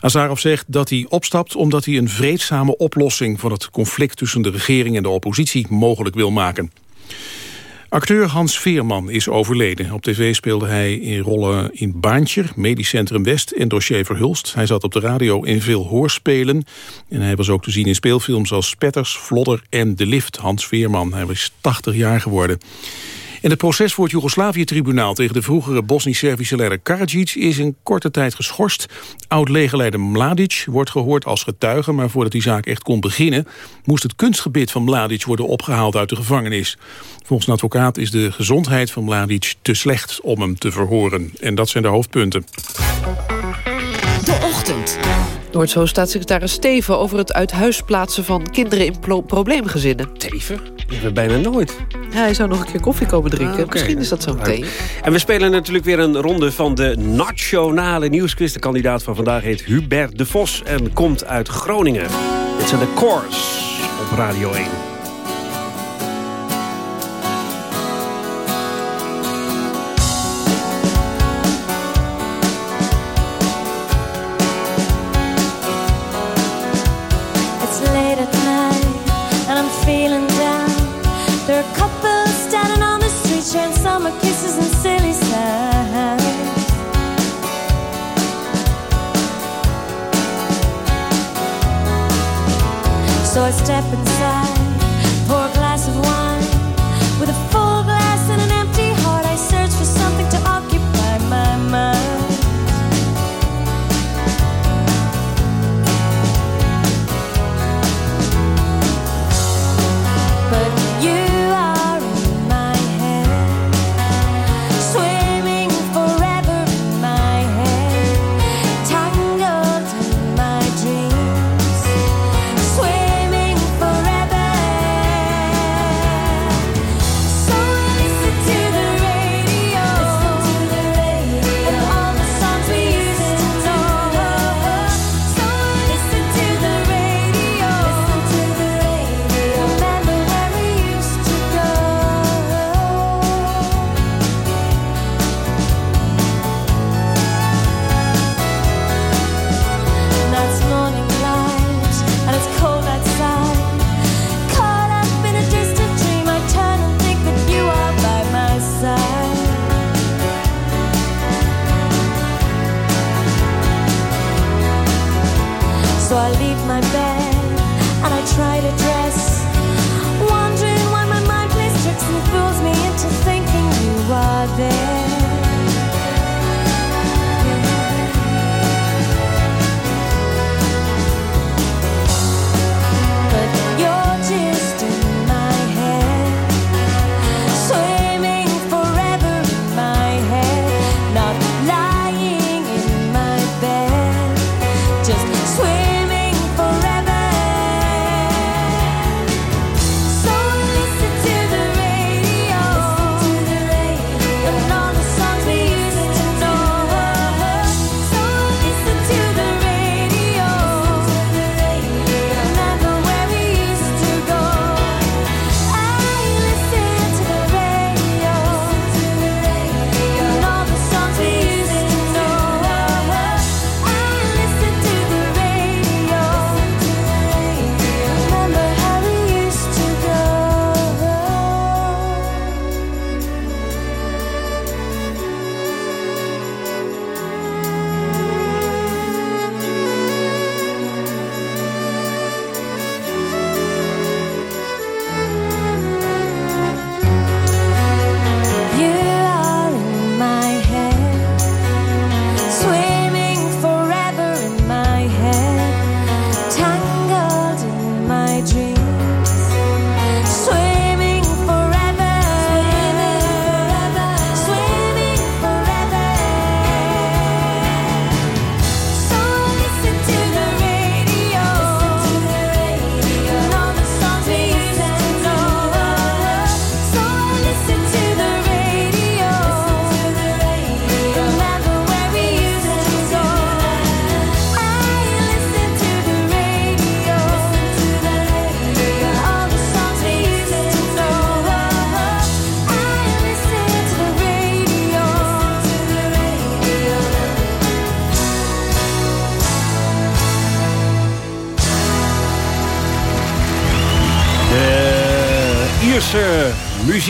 Azarov zegt dat hij opstapt omdat hij een vreedzame oplossing... van het conflict tussen de regering en de oppositie mogelijk wil maken. Acteur Hans Veerman is overleden. Op tv speelde hij in rollen in Baantje, Medisch Centrum West en Dossier Verhulst. Hij zat op de radio in veel hoorspelen. En hij was ook te zien in speelfilms als Spetters, Vlodder en De Lift. Hans Veerman, hij was 80 jaar geworden. En het proces voor het Joegoslavië-tribunaal tegen de vroegere Bosnisch-Servische leider Karadzic is in korte tijd geschorst. Oud-legerleider Mladic wordt gehoord als getuige, maar voordat die zaak echt kon beginnen, moest het kunstgebit van Mladic worden opgehaald uit de gevangenis. Volgens een advocaat is de gezondheid van Mladic te slecht om hem te verhoren. En dat zijn de hoofdpunten. De ochtend. Hoort zo staatssecretaris Steven over het uit huis plaatsen van kinderen in pro- probleemgezinnen. Steven? We bijna nooit. Ja, hij zou nog een keer koffie komen drinken. Ah. Misschien is dat zo meteen. En we spelen natuurlijk weer een ronde van de Nationale Nieuwsquiz. De kandidaat van vandaag heet Hubert de Vos en komt uit Groningen. Dit zijn de Cores op Radio 1. So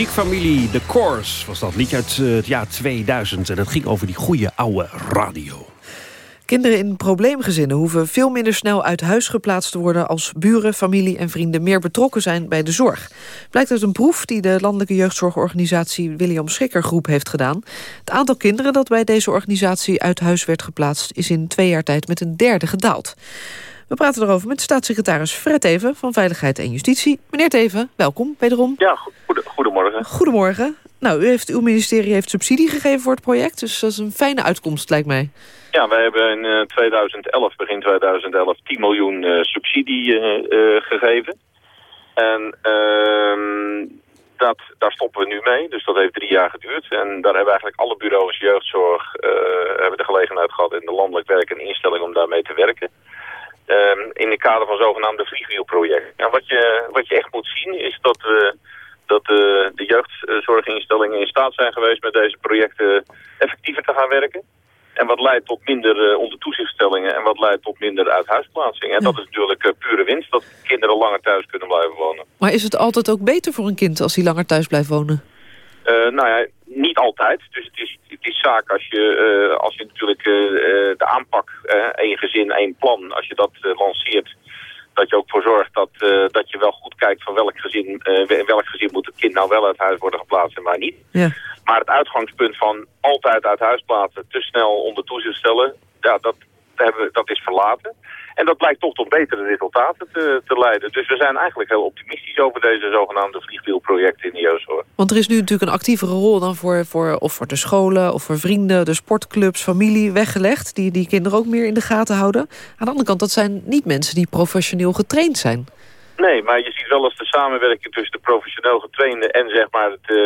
muziekfamilie The Course was dat liedje uit eh, het jaar 2000. En dat ging over die goede oude radio. Kinderen in probleemgezinnen hoeven veel minder snel uit huis geplaatst te worden... als buren, familie en vrienden meer betrokken zijn bij de zorg. Blijkt uit een proef die de landelijke jeugdzorgorganisatie William Schikker Groep heeft gedaan. Het aantal kinderen dat bij deze organisatie uit huis werd geplaatst... is in twee jaar tijd met een derde gedaald. We praten erover met staatssecretaris Fred Teven van Veiligheid en Justitie. Meneer Teven, welkom wederom. Ja, goede, goedemorgen. Goedemorgen. Nou, u heeft, uw ministerie heeft subsidie gegeven voor het project, dus dat is een fijne uitkomst, lijkt mij. Ja, wij hebben in eh, 2011, begin 2011, 10 miljoen eh, subsidie eh, eh, gegeven. En ehm, dat, daar stoppen we nu mee, dus dat heeft drie jaar geduurd. En daar hebben eigenlijk alle bureaus jeugdzorg eh, hebben de gelegenheid gehad in de landelijk werk en instelling om daarmee te werken. Ehm, in het kader van zogenaamde vliegwielprojecten. Ja, wat, je, wat je echt moet zien is dat we dat de, de jeugdzorginstellingen in staat zijn geweest met deze projecten effectiever te gaan werken. En wat leidt tot minder uh, onder toezichtstellingen en wat leidt tot minder uithuisplaatsingen. En dat is natuurlijk uh, pure winst, dat kinderen langer thuis kunnen blijven wonen. Maar is het altijd ook beter voor een kind als hij langer thuis blijft wonen? Uh, nou ja, niet altijd. Dus het is, het is zaak als je, als je natuurlijk de aanpak, één gezin, één plan, als je dat lanceert dat je ook voor zorgt dat, uh, dat je wel goed kijkt van welk gezin, uh, in welk gezin moet het kind nou wel uit huis worden geplaatst en waar niet. Ja. Maar het uitgangspunt van altijd uit huis plaatsen, te snel onder toezicht stellen, ja, dat, hebben, dat is verlaten. En dat blijkt toch tot betere resultaten te, te leiden. Dus we zijn eigenlijk heel optimistisch over deze zogenaamde vliegwielprojecten in de jeugdzorg. Want er is nu natuurlijk een actievere rol dan voor, voor, of voor de scholen of voor vrienden, de sportclubs, familie weggelegd. Die die kinderen ook meer in de gaten houden. Aan de andere kant, dat zijn niet mensen die professioneel getraind zijn. Nee, maar je ziet wel als de samenwerking tussen de professioneel getrainde en zeg maar het, uh,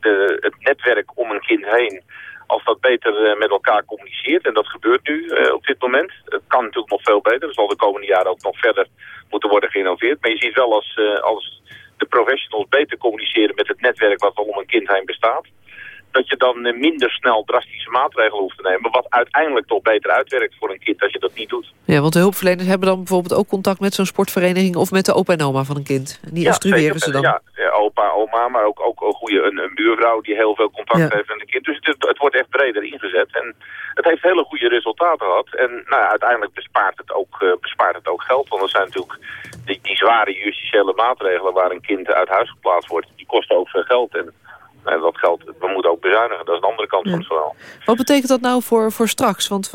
de, het netwerk om een kind heen als dat beter uh, met elkaar communiceert. En dat gebeurt nu uh, op dit moment. Het kan natuurlijk nog veel beter. Dat zal de komende jaren ook nog verder moeten worden geïnnoveerd. Maar je ziet wel als, uh, als de professionals beter communiceren met het netwerk wat al om een kind heen bestaat. Dat je dan minder snel drastische maatregelen hoeft te nemen. Wat uiteindelijk toch beter uitwerkt voor een kind als je dat niet doet. Ja, want de hulpverleners hebben dan bijvoorbeeld ook contact met zo'n sportvereniging... of met de opa en oma van een kind. En die ja, instrueren ze dan. Ja, opa, oma, maar ook, ook een, goede, een, een buurvrouw die heel veel contact Ja. heeft met een kind. Dus het, het wordt echt breder ingezet. En het heeft hele goede resultaten gehad. En nou ja, uiteindelijk bespaart het, ook, eh, bespaart het ook geld. Want er zijn natuurlijk die, die zware justitiële maatregelen waar een kind uit huis geplaatst wordt. Die kosten ook veel geld. En nou, dat geld, we moeten ook bezuinigen. Dat is de andere kant van het verhaal. Wat betekent dat nou voor, voor straks? Want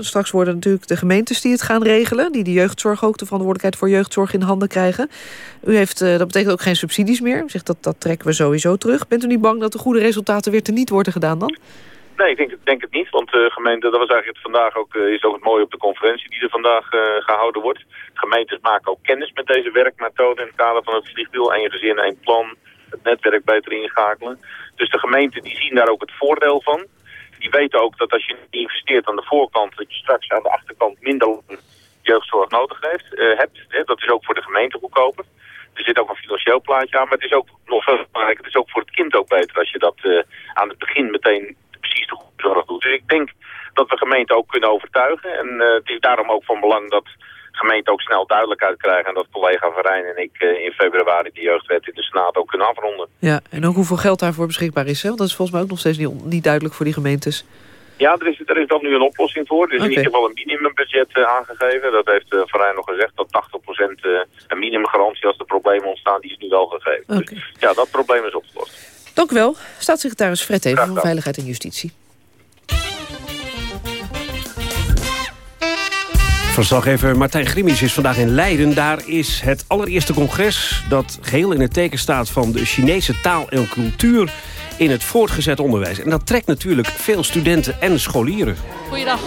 straks worden natuurlijk de gemeentes die het gaan regelen... die de jeugdzorg ook de verantwoordelijkheid voor jeugdzorg in handen krijgen. U heeft, eh, dat betekent ook geen subsidies meer. U zegt dat, dat trekken we sowieso terug. Bent u niet bang dat de goede resultaten weer teniet worden gedaan dan? Nee, ik denk, het- denk het niet. Want de gemeente, dat was eigenlijk het vandaag ook, eh, is ook het mooie op de conferentie die er vandaag eh, gehouden wordt. Gemeentes maken ook kennis met deze werkmethode in het kader van het vliegwiel. één gezin, één plan, het netwerk beter inschakelen. Dus de gemeenten die zien daar ook het voordeel van. Die weten ook dat als je investeert aan de voorkant, dat je straks aan de achterkant minder jeugdzorg nodig heeft, eh, hebt. Hè. Dat is ook voor de gemeente goedkoper. Er zit ook een financieel plaatje aan, maar het is ook nog veel belangrijker. Het is ook voor het kind ook beter als je dat eh, aan het begin meteen precies de goede zorg doet. Dus ik denk dat we gemeenten ook kunnen overtuigen. En eh, het is daarom ook van belang dat gemeenten ook snel duidelijkheid krijgen. En dat collega Verijn en ik eh, in februari de jeugdwet in de Senaat ook kunnen afronden. Ja, en ook hoeveel geld daarvoor beschikbaar is. Hè? Want dat is volgens mij ook nog steeds niet, niet duidelijk voor die gemeentes. Ja, er is, er is dan nu een oplossing voor. Er is in ieder geval een minimumbudget eh, aangegeven. Dat heeft uh, Verijn nog gezegd. Dat 80% eh, een minimumgarantie als er problemen ontstaan, die is nu wel gegeven. Dus, ja, dat probleem is opgelost. Dank u wel, staatssecretaris Fred Graag van. Veiligheid en Justitie. Verslaggever Martijn Grimmies is vandaag in Leiden. Daar is het allereerste congres dat geheel in het teken staat... van de Chinese taal en cultuur in het voortgezet onderwijs. En dat trekt natuurlijk veel studenten en scholieren. Goeiedag.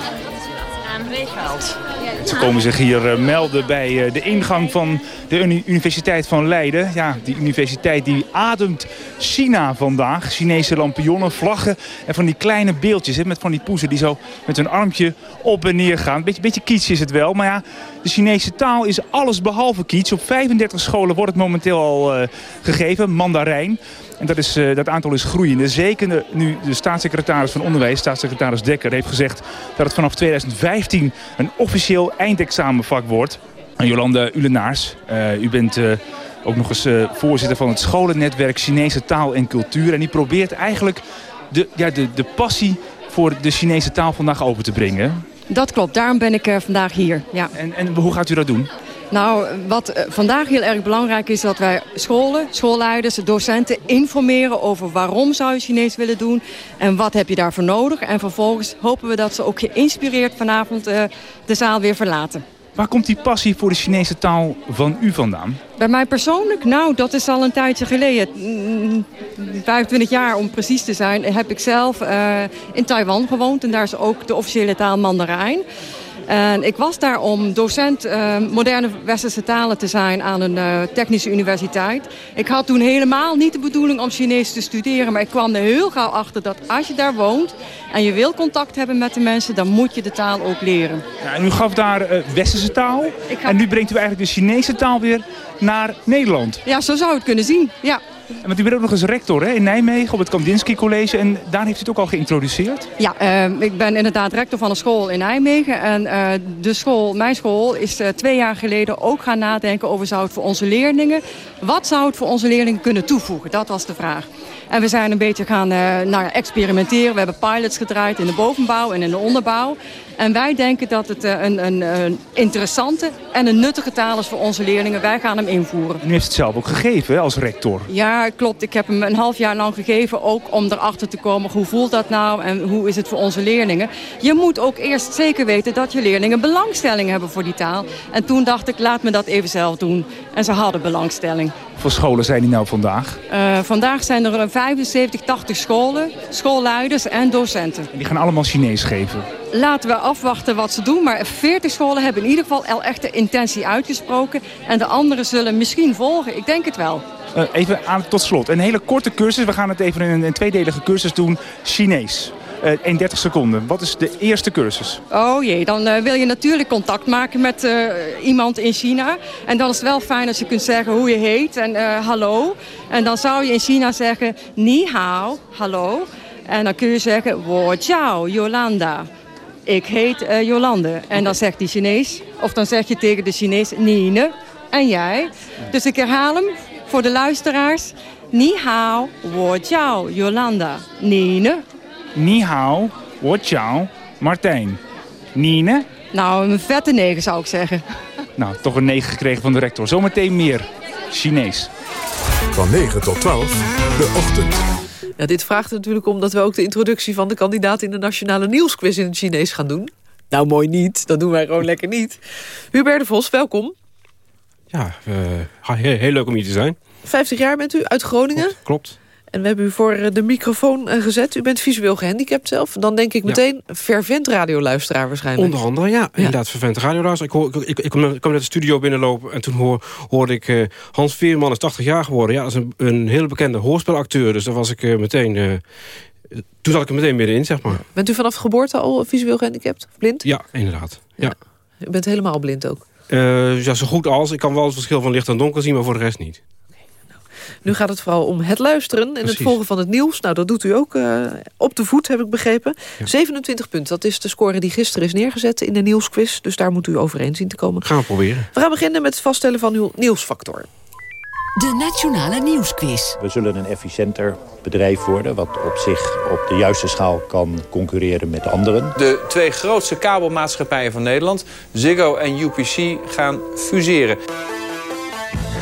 Ze komen zich hier eh, melden bij eh, de ingang van de Uni- Universiteit van Leiden. Ja, die universiteit die ademt China vandaag. Chinese lampionnen, vlaggen en van die kleine beeldjes met van die poezen die zo met hun armpje op en neer gaan. Beetje, beetje kitsch is het wel, maar ja, de Chinese taal is alles behalve kitsch. Op 35 scholen wordt het momenteel al eh, gegeven, Mandarijn. En dat, is, eh, dat aantal is groeiende. Zeker nu de staatssecretaris van Onderwijs, staatssecretaris Dekker, heeft gezegd dat het vanaf 2015 een officieel eindexamenvak wordt. En Jolande Ulenaars, eh, u bent eh, ook nog eens voorzitter van het scholennetwerk Chinese taal en cultuur. En die probeert eigenlijk de, ja, de, de passie voor de Chinese taal vandaag open te brengen. Dat klopt, daarom ben ik vandaag hier. Ja. En, en hoe gaat u dat doen? Nou, wat eh, vandaag heel erg belangrijk is... dat wij scholen, schoolleiders, docenten informeren over waarom zou je Chinees willen doen... en wat heb je daarvoor nodig. En vervolgens hopen we dat ze ook geïnspireerd vanavond eh, de zaal weer verlaten. Waar komt die passie voor de Chinese taal van u vandaan? Bij mij persoonlijk, nou, dat is al een tijdje geleden. Mm, 25 jaar om precies te zijn, heb ik zelf eh, in Taiwan gewoond. En daar is ook de officiële taal Mandarijn. En ik was daar om docent eh, moderne westerse talen te zijn aan een eh, technische universiteit. Ik had toen helemaal niet de bedoeling om Chinees te studeren. Maar ik kwam er heel gauw achter dat als je daar woont en je wil contact hebben met de mensen... dan moet je de taal ook leren. Ja, en u gaf daar eh, westerse taal. En nu brengt u eigenlijk de Chinese taal weer naar Nederland. Ja, zo zou het kunnen zien, ja. Want u bent ook nog eens rector hè, in Nijmegen op het Kandinsky College. En daar heeft u het ook al geïntroduceerd. Ja, eh, ik ben inderdaad rector van een school in Nijmegen. En eh, de school, mijn school is eh, twee jaar geleden ook gaan nadenken over zou het voor onze leerlingen. Wat zou het voor onze leerlingen kunnen toevoegen? Dat was de vraag. En we zijn een beetje gaan eh, nou experimenteren. We hebben pilots gedraaid in de bovenbouw en in de onderbouw. En wij denken dat het eh, een, een, een interessante en een nuttige taal is voor onze leerlingen. Wij gaan hem invoeren. U heeft het zelf ook gegeven hè, als rector. Ja, klopt. Ik heb hem een half jaar lang gegeven. Ook om erachter te komen hoe voelt dat nou en hoe is het voor onze leerlingen. Je moet ook eerst zeker weten dat je leerlingen belangstelling hebben voor die taal. En toen dacht ik, laat me dat even zelf doen. En ze hadden belangstelling. Voor scholen zijn die nou vandaag? Eh, vandaag zijn er een 75, 80 scholen, schoolleiders en docenten. En die gaan allemaal Chinees geven. Laten we afwachten wat ze doen. Maar 40 scholen hebben in ieder geval al echt de intentie uitgesproken. En de anderen zullen misschien volgen. Ik denk het wel. Eh, even aan, tot slot, een hele korte cursus. We gaan het even in een tweedelige cursus doen. Chinees. Eh in 30 seconden. Wat is de eerste cursus? Oh jee, dan eh, wil je natuurlijk contact maken met eh, iemand in China. En dan is het wel fijn als je kunt zeggen hoe je heet en hallo. En dan zou je in China zeggen ni hao, hallo. En dan kun je zeggen wo jiao, Jolanda. Ik heet Jolande. En dan zegt die Chinees, of dan zeg je tegen de Chinees Nine en jij. Dus ik herhaal hem voor de luisteraars. Ni hao, wo jiao, Jolanda. Nine. Ni hao, wo Martijn. Nine? Nou, een vette negen zou ik zeggen. Nou, toch een 9 gekregen van de rector. Zometeen meer Chinees. Van 9 tot 12, de ochtend. Ja, dit vraagt er natuurlijk om dat we ook de introductie van de kandidaat... in de Nationale Nieuwsquiz in het Chinees gaan doen. Nou, mooi niet. Dat doen wij gewoon lekker niet. Hubert de Vos, welkom. Ja, eh, heel, heel leuk om hier te zijn. 50 jaar bent u, uit Groningen. Klopt. En we hebben u voor eh, de microfoon eh, gezet. U bent visueel gehandicapt zelf. Dan denk ik Ja. meteen fervent radioluisteraar waarschijnlijk. Onder andere, ja. Inderdaad, vervent radioraas. Ik, hoor, ik, ik, ik kwam net de studio binnenlopen en toen hoor, hoorde ik... eh, Hans Veerman is 80 jaar geworden. Ja, dat is een, een hele bekende hoorspelacteur. Dus daar was ik meteen... toen zat ik er meteen middenin, zeg maar. Bent u vanaf geboorte al visueel gehandicapt? Blind? Ja, inderdaad. Ja. U bent helemaal blind ook. Ja, zo goed als. Ik kan wel het verschil van licht en donker zien, maar voor de rest niet. Nu gaat het vooral om het luisteren en Precies. het volgen van het nieuws. Nou, dat doet u ook eh, op de voet, heb ik begrepen. 27 punten, dat is de score die gisteren is neergezet in de nieuwsquiz. Dus daar moet u overeen zien te komen. Gaan we proberen. We gaan beginnen met het vaststellen van uw nieuwsfactor. De Nationale Nieuwsquiz. We zullen een efficiënter bedrijf worden... wat op zich op de juiste schaal kan concurreren met anderen. De twee grootste kabelmaatschappijen van Nederland, Ziggo en UPC, gaan fuseren.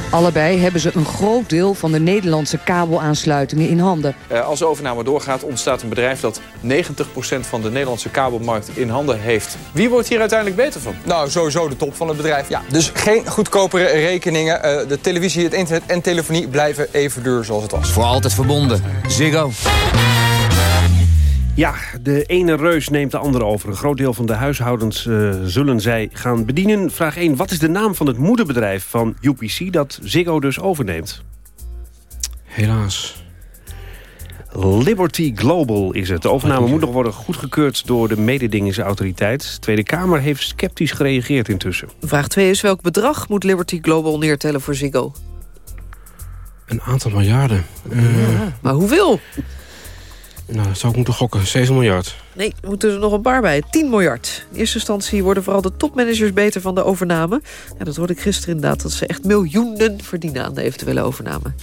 Allebei hebben ze een groot deel van de Nederlandse kabelaansluitingen in handen. Eh, als de overname doorgaat, ontstaat een bedrijf dat 90% van de Nederlandse kabelmarkt in handen heeft. Wie wordt hier uiteindelijk beter van? Nou, sowieso de top van het bedrijf. Ja, dus geen goedkopere rekeningen. Eh, de televisie, het internet en telefonie blijven even duur zoals het was. Voor altijd verbonden. Ziggo. Ja, de ene reus neemt de andere over. Een groot deel van de huishoudens eh, zullen zij gaan bedienen. Vraag 1. Wat is de naam van het moederbedrijf van UPC dat Ziggo dus overneemt? Helaas. Liberty Global is het. De overname moet nog worden goedgekeurd door de mededingingsautoriteit. De Tweede Kamer heeft sceptisch gereageerd intussen. Vraag 2 is welk bedrag moet Liberty Global neertellen voor Ziggo? Een aantal miljarden. Ja, maar hoeveel? Nou, dat zou ik moeten gokken. 7 miljard. Nee, er moeten er nog een paar bij. 10 miljard. In eerste instantie worden vooral de topmanagers beter van de overname. Ja, dat hoorde ik gisteren inderdaad, dat ze echt miljoenen verdienen aan de eventuele overname.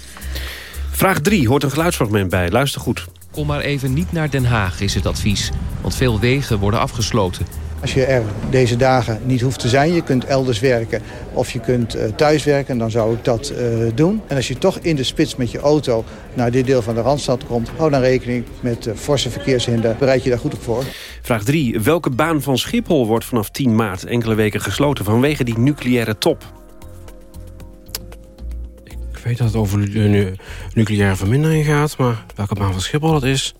Vraag 3 hoort een geluidsfragment bij. Luister goed. Kom maar even niet naar Den Haag, is het advies. Want veel wegen worden afgesloten. Als je er deze dagen niet hoeft te zijn, je kunt elders werken of je kunt uh, thuis werken, dan zou ik dat uh, doen. En als je toch in de spits met je auto naar dit deel van de Randstad komt, hou dan rekening met uh, forse verkeershinder. Bereid je daar goed op voor. Vraag 3. Welke baan van Schiphol wordt vanaf 10 maart enkele weken gesloten vanwege die nucleaire top? Ik weet dat het over de nucleaire vermindering gaat, maar welke baan van Schiphol dat is...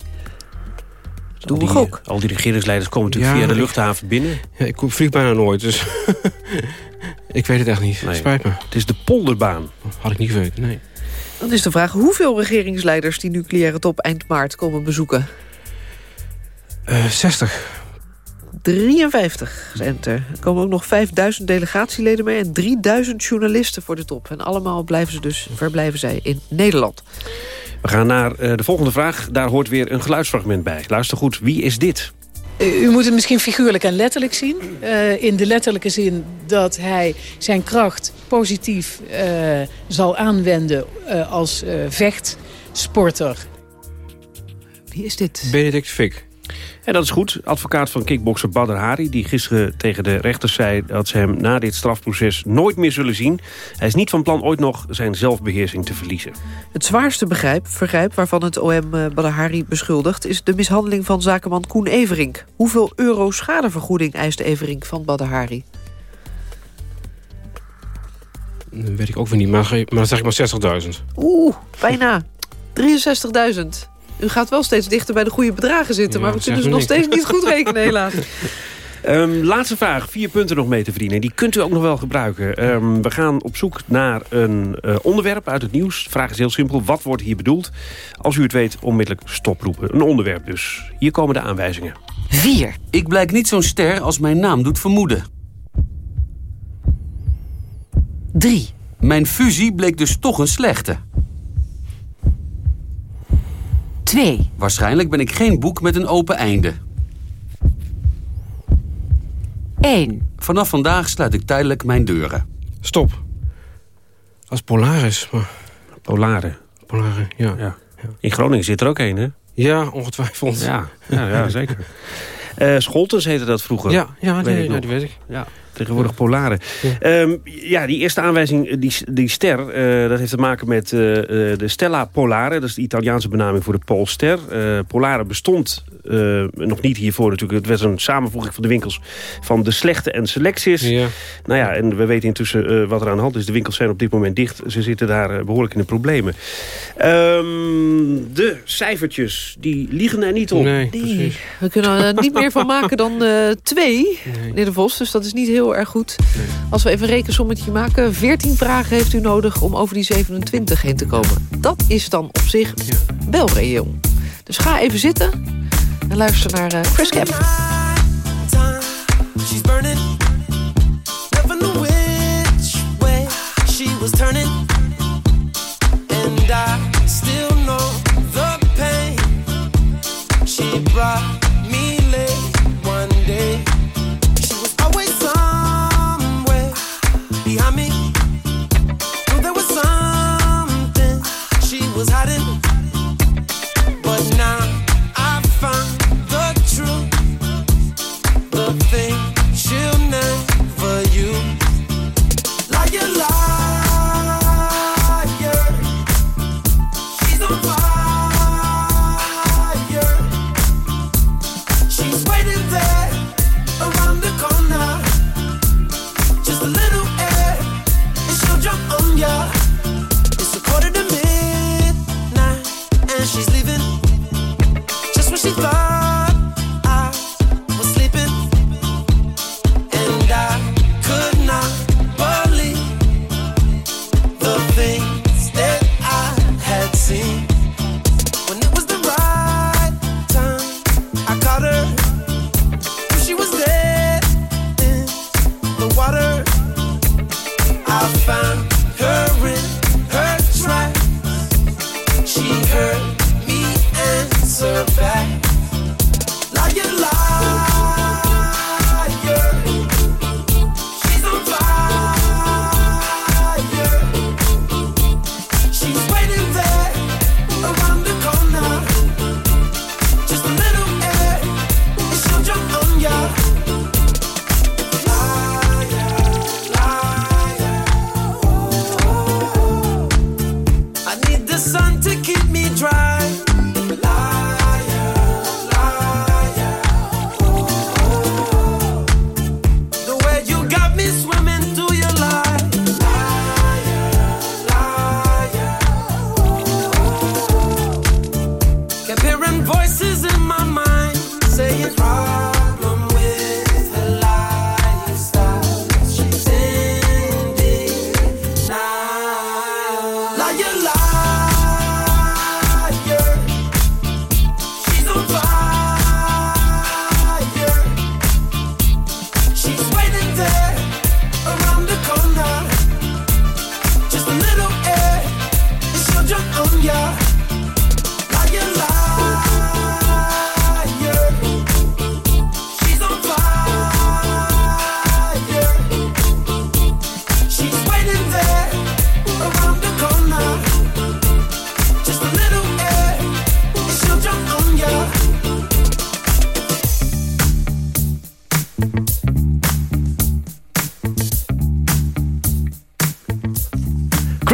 Doe die, ik ook. Al die regeringsleiders komen natuurlijk ja, via de luchthaven binnen. Ja, ik vlieg bijna nooit, dus ik weet het echt niet. Nee. Spijt me. Het is de polderbaan. Had ik niet geweten, nee. Dan is de vraag hoeveel regeringsleiders die nucleaire top eind maart komen bezoeken. Uh, 60. 53 zijn het er. Er komen ook nog 5000 delegatieleden mee en 3000 journalisten voor de top. En allemaal blijven ze dus, verblijven zij in Nederland. We gaan naar uh, de volgende vraag. Daar hoort weer een geluidsfragment bij. Luister goed, wie is dit? U moet het misschien figuurlijk en letterlijk zien. Uh, in de letterlijke zin dat hij zijn kracht positief uh, zal aanwenden als vechtsporter. Wie is dit? Benedict Fick. En dat is goed. Advocaat van kickbokser Badr Hari... die gisteren tegen de rechters zei dat ze hem na dit strafproces nooit meer zullen zien. Hij is niet van plan ooit nog zijn zelfbeheersing te verliezen. Het zwaarste begrijp, vergrijp waarvan het OM Badr Hari beschuldigt... is de mishandeling van zakenman Koen Everink. Hoeveel euro schadevergoeding eist Everink van Badr Hari? Dat weet ik ook weer niet, maar, maar zeg ik maar 60.000. Oeh, bijna. 63.000. U gaat wel steeds dichter bij de goede bedragen zitten... Ja, maar we kunnen ze nog steeds niet goed rekenen, helaas. Um, laatste vraag. Vier punten nog mee te verdienen. Die kunt u ook nog wel gebruiken. Um, we gaan op zoek naar een uh, onderwerp uit het nieuws. De vraag is heel simpel. Wat wordt hier bedoeld? Als u het weet, onmiddellijk stoproepen. Een onderwerp dus. Hier komen de aanwijzingen. 4. Ik blijk niet zo'n ster als mijn naam doet vermoeden. 3. Mijn fusie bleek dus toch een slechte. 2. Waarschijnlijk ben ik geen boek met een open einde. 1. Vanaf vandaag sluit ik tijdelijk mijn deuren. Stop. Als Polaris. Maar... Polare. Polare, ja. ja. In Groningen zit er ook een, hè? Ja, ongetwijfeld. Ja, ja, ja zeker. Uh, Scholtens heette dat vroeger. Ja, ja, die, weet, ja, die weet ik. Ja. Tegenwoordig ja. polaren. Ja. Um, ja, die eerste aanwijzing, die, die ster, uh, dat heeft te maken met uh, de Stella Polare. Dat is de Italiaanse benaming voor de Poolster. Uh, polare bestond nog niet hiervoor natuurlijk. Het was een samenvoeging van de winkels van de slechte en selecties. Ja. Nou ja, en we weten intussen wat er aan de hand is. De winkels zijn op dit moment dicht. Ze zitten daar behoorlijk in de problemen. Um, de cijfertjes, die liegen er niet op. Nee, nee. We kunnen er niet meer van maken dan twee, nee. meneer De Vos. Dus dat is niet heel heel erg goed. Als we even een rekensommetje maken... 14 vragen heeft u nodig om over die 27 heen te komen. Dat is dan op zich wel reëel. Dus ga even zitten en luister naar uh, Chris Cap.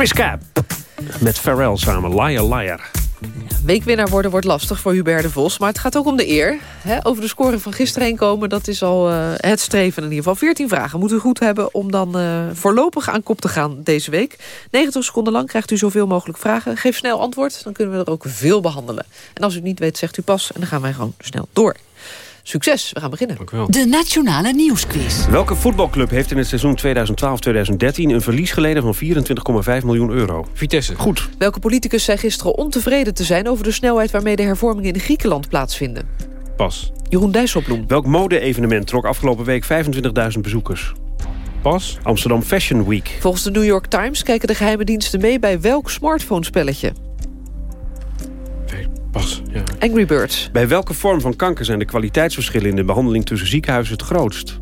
Chris. Met Pharrell samen. Liar, liar. Weekwinnaar worden wordt lastig voor Hubert de Vos. Maar het gaat ook om de eer. Over de score van gisteren heen komen, dat is al eh, het streven in ieder geval. 14 vragen moet u goed hebben om dan eh, voorlopig aan kop te gaan deze week. 90 seconden lang krijgt u zoveel mogelijk vragen. Geef snel antwoord, dan kunnen we er ook veel behandelen. En als u het niet weet, zegt u pas en dan gaan wij gewoon snel door. Succes, we gaan beginnen. De Nationale Nieuwsquiz. Welke voetbalclub heeft in het seizoen 2012-2013 een verlies geleden van 24,5 miljoen euro? Vitesse. Goed. Welke politicus zei gisteren ontevreden te zijn... over de snelheid waarmee de hervormingen in Griekenland plaatsvinden? Pas. Jeroen Dijsselbloem. Welk mode-evenement trok afgelopen week 25.000 bezoekers? Pas. Amsterdam Fashion Week. Volgens de New York Times kijken de geheime diensten mee... bij welk smartphone-spelletje? Pas, ja. Angry Birds. Bij welke vorm van kanker zijn de kwaliteitsverschillen in de behandeling tussen ziekenhuizen het grootst?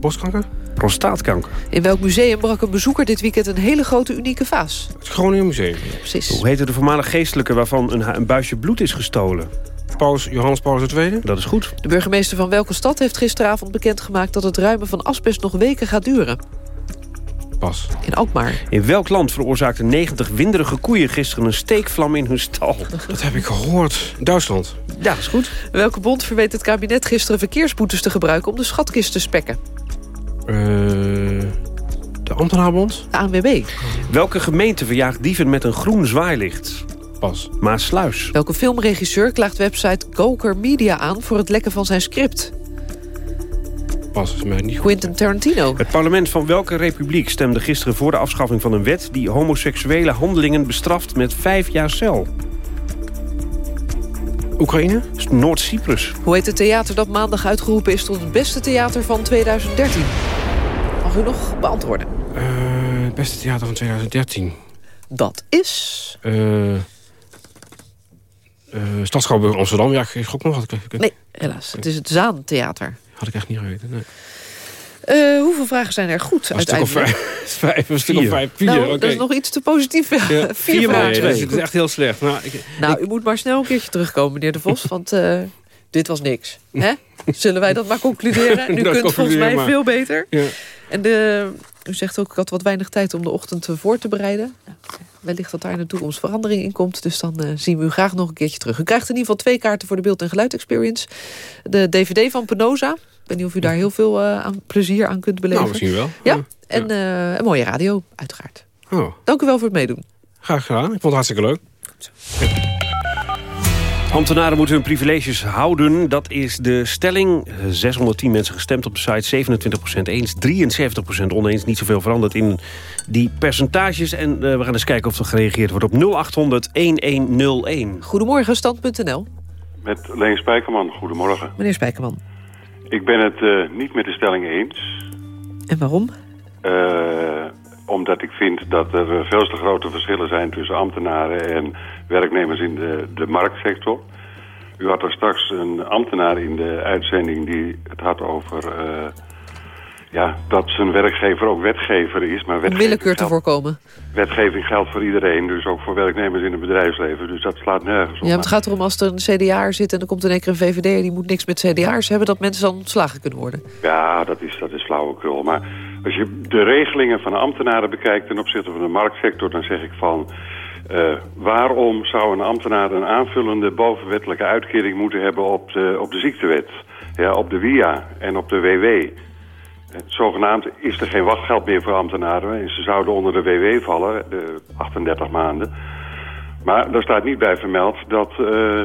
Borstkanker? Prostaatkanker. In welk museum brak een bezoeker dit weekend een hele grote unieke vaas? Het Groningen Museum. Precies. Hoe heette de voormalig geestelijke waarvan een, een buisje bloed is gestolen? Paus, Johannes Paulus II. Dat is goed. De burgemeester van welke stad heeft gisteravond bekendgemaakt... dat het ruimen van asbest nog weken gaat duren? Pas. In Alkmaar. In welk land veroorzaakten 90 winderige koeien gisteren een steekvlam in hun stal? Dat heb ik gehoord. Duitsland. Ja, dat is goed. Welke bond verweet het kabinet gisteren verkeersboetes te gebruiken... om de schatkist te spekken? Eh, de ambtenaarbond. De ANWB. Welke gemeente verjaagt dieven met een groen zwaailicht? Pas. Maasluis. Welke filmregisseur klaagt website Goker Media aan... voor het lekken van zijn script? Pas, is mij niet goed. Quentin Tarantino. Het parlement van welke republiek stemde gisteren voor de afschaffing van een wet... die homoseksuele handelingen bestraft met vijf jaar cel? Oekraïne? Noord-Cyprus. Hoe heet het theater dat maandag uitgeroepen is... tot het beste theater van 2013? Mag u nog beantwoorden? Eh, het beste theater van 2013. Dat is... Eh... eh Stadsschouwburg Amsterdam. Ja, ik gok nog. Had ik, Nee, helaas. Het is het Zaantheater. Had ik echt niet geweten. Nee. Eh, hoeveel vragen zijn er goed Een stuk of uiteindelijk? vijf. vijf een stuk of Vier. vijf. Vier, nou, oké. dat is nog iets te positief. Ja, Vier vier vragen. dat is echt heel slecht. Nou, ik, Nou, u moet maar snel een keertje terugkomen, meneer De Vos. Want eh, dit was niks. Hè? Zullen wij dat maar concluderen? U Dat kunt volgens mij maar. veel beter. ja. En de, u zegt ook, ik had wat weinig tijd om de ochtend eh, voor te bereiden. Wellicht dat daar in de toekomst verandering in komt. Dus dan eh, zien we u graag nog een keertje terug. U krijgt in ieder geval twee kaarten voor de beeld- en geluid-experience. De DVD van Penosa. Ik weet niet of u daar heel veel eh, aan plezier aan kunt beleven. Nou, misschien wel. Ja, en eh, een mooie radio, uiteraard. Oh, Dank u wel voor het meedoen. graag gedaan. Ik vond het hartstikke leuk. Ambtenaren moeten hun privileges houden. Dat is de stelling. 610 mensen gestemd op de site. 27% eens, 73% oneens. Niet zoveel veranderd in die percentages. En eh, we gaan eens kijken of er gereageerd wordt op 0800-1101. Goedemorgen, stand.nl. Met Leen Spijkerman, goedemorgen. Meneer Spijkerman. Ik ben het eh, niet met de stelling eens. En waarom? Eh, omdat ik vind dat er eh, veel te grote verschillen zijn tussen ambtenaren en werknemers in de, de marktsector. U had er straks een ambtenaar in de uitzending die het had over eh, ja, dat zijn werkgever ook wetgever is. Maar wetgeving willekeur te voorkomen. Wetgeving geldt voor iedereen, dus ook voor werknemers in het bedrijfsleven. Dus dat slaat nergens op. Ja, het gaat erom als er een CDA zit en er komt in één keer een VVD... en die moet niks met CDA'ers hebben... dat mensen dan ontslagen kunnen worden. Ja, dat is, dat is flauwekul. Maar als je de regelingen van ambtenaren bekijkt ten opzichte van de marktsector... dan zeg ik van... eh, waarom zou een ambtenaar een aanvullende bovenwettelijke uitkering moeten hebben op de, op de ziektewet? Ja, op de WIA en op de WW. Eh, Zogenaamd is er geen wachtgeld meer voor ambtenaren. En ze zouden onder de WW vallen, de 38 maanden. Maar daar staat niet bij vermeld dat... eh,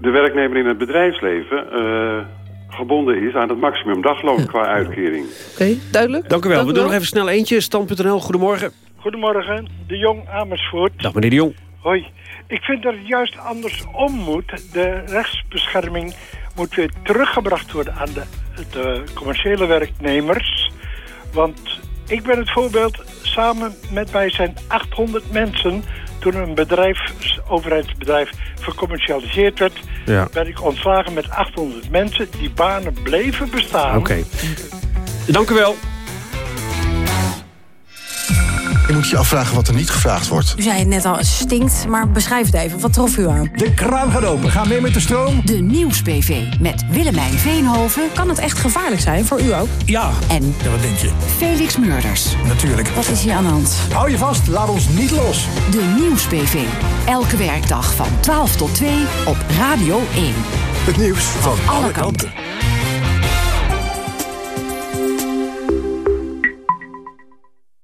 de werknemer in het bedrijfsleven eh, gebonden is aan het maximum dagloon qua uitkering. Oké, duidelijk. Dank u wel. Dank We u doen wel. nog even snel eentje. Stand.nl, goedemorgen. Goedemorgen, de Jong Amersfoort. Dag meneer de Jong. Hoi. Ik vind dat het juist andersom moet. De rechtsbescherming moet weer teruggebracht worden aan de, de commerciële werknemers. Want ik ben het voorbeeld, samen met mij zijn 800 mensen... toen een bedrijf, overheidsbedrijf vercommercialiseerd werd... Ja. ben ik ontslagen met 800 mensen. Die banen bleven bestaan. Oké. Dank u wel. Je moet je afvragen wat er niet gevraagd wordt. U zei het net al, het stinkt, maar beschrijf het even. Wat trof u aan? De kraan gaat open. Ga mee met de stroom. De Nieuws-PV met Willemijn Veenhoven Kan het echt gevaarlijk zijn, voor u ook? Ja. en Ja, wat denk je? Felix Murders. Natuurlijk. Wat is hier aan de hand? Hou je vast, laat ons niet los. De Nieuws-PV. Elke werkdag van 12 tot 2 op Radio 1. Het nieuws van Alle kanten.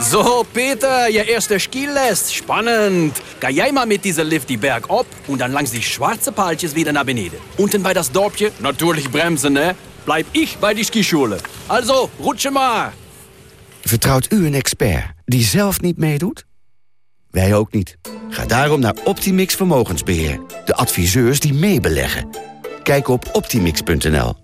So, Peter, je erste Skilest. Spannend. Ga jij mal mit dieser Lift die Berg op und dann langs die schwarze Paaltjes wieder nach beneden. Unten bei das Dorpje, natürlich bremsen, ne? Bleib ich bei die Skischule. Also, rutsche maar. Vertrouwt u een expert die zelf niet meedoet? Wij ook niet. Ga daarom naar Optimix Vermogensbeheer. De adviseurs die meebeleggen. Kijk op optimix.nl.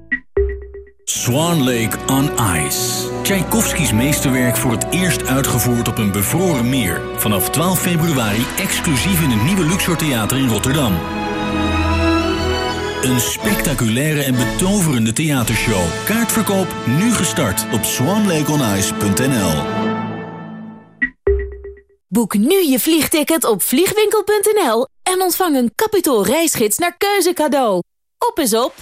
Swan Lake on Ice. Tchaikovskis meesterwerk voor het eerst uitgevoerd op een bevroren meer. Vanaf 12 februari exclusief in het nieuwe Luxor Theater in Rotterdam. Een spectaculaire en betoverende theatershow. Kaartverkoop nu gestart op swanlakeonice.nl. Boek nu je vliegticket op vliegwinkel.nl en ontvang een kapitaal reisgids naar keuze cadeau. Op is op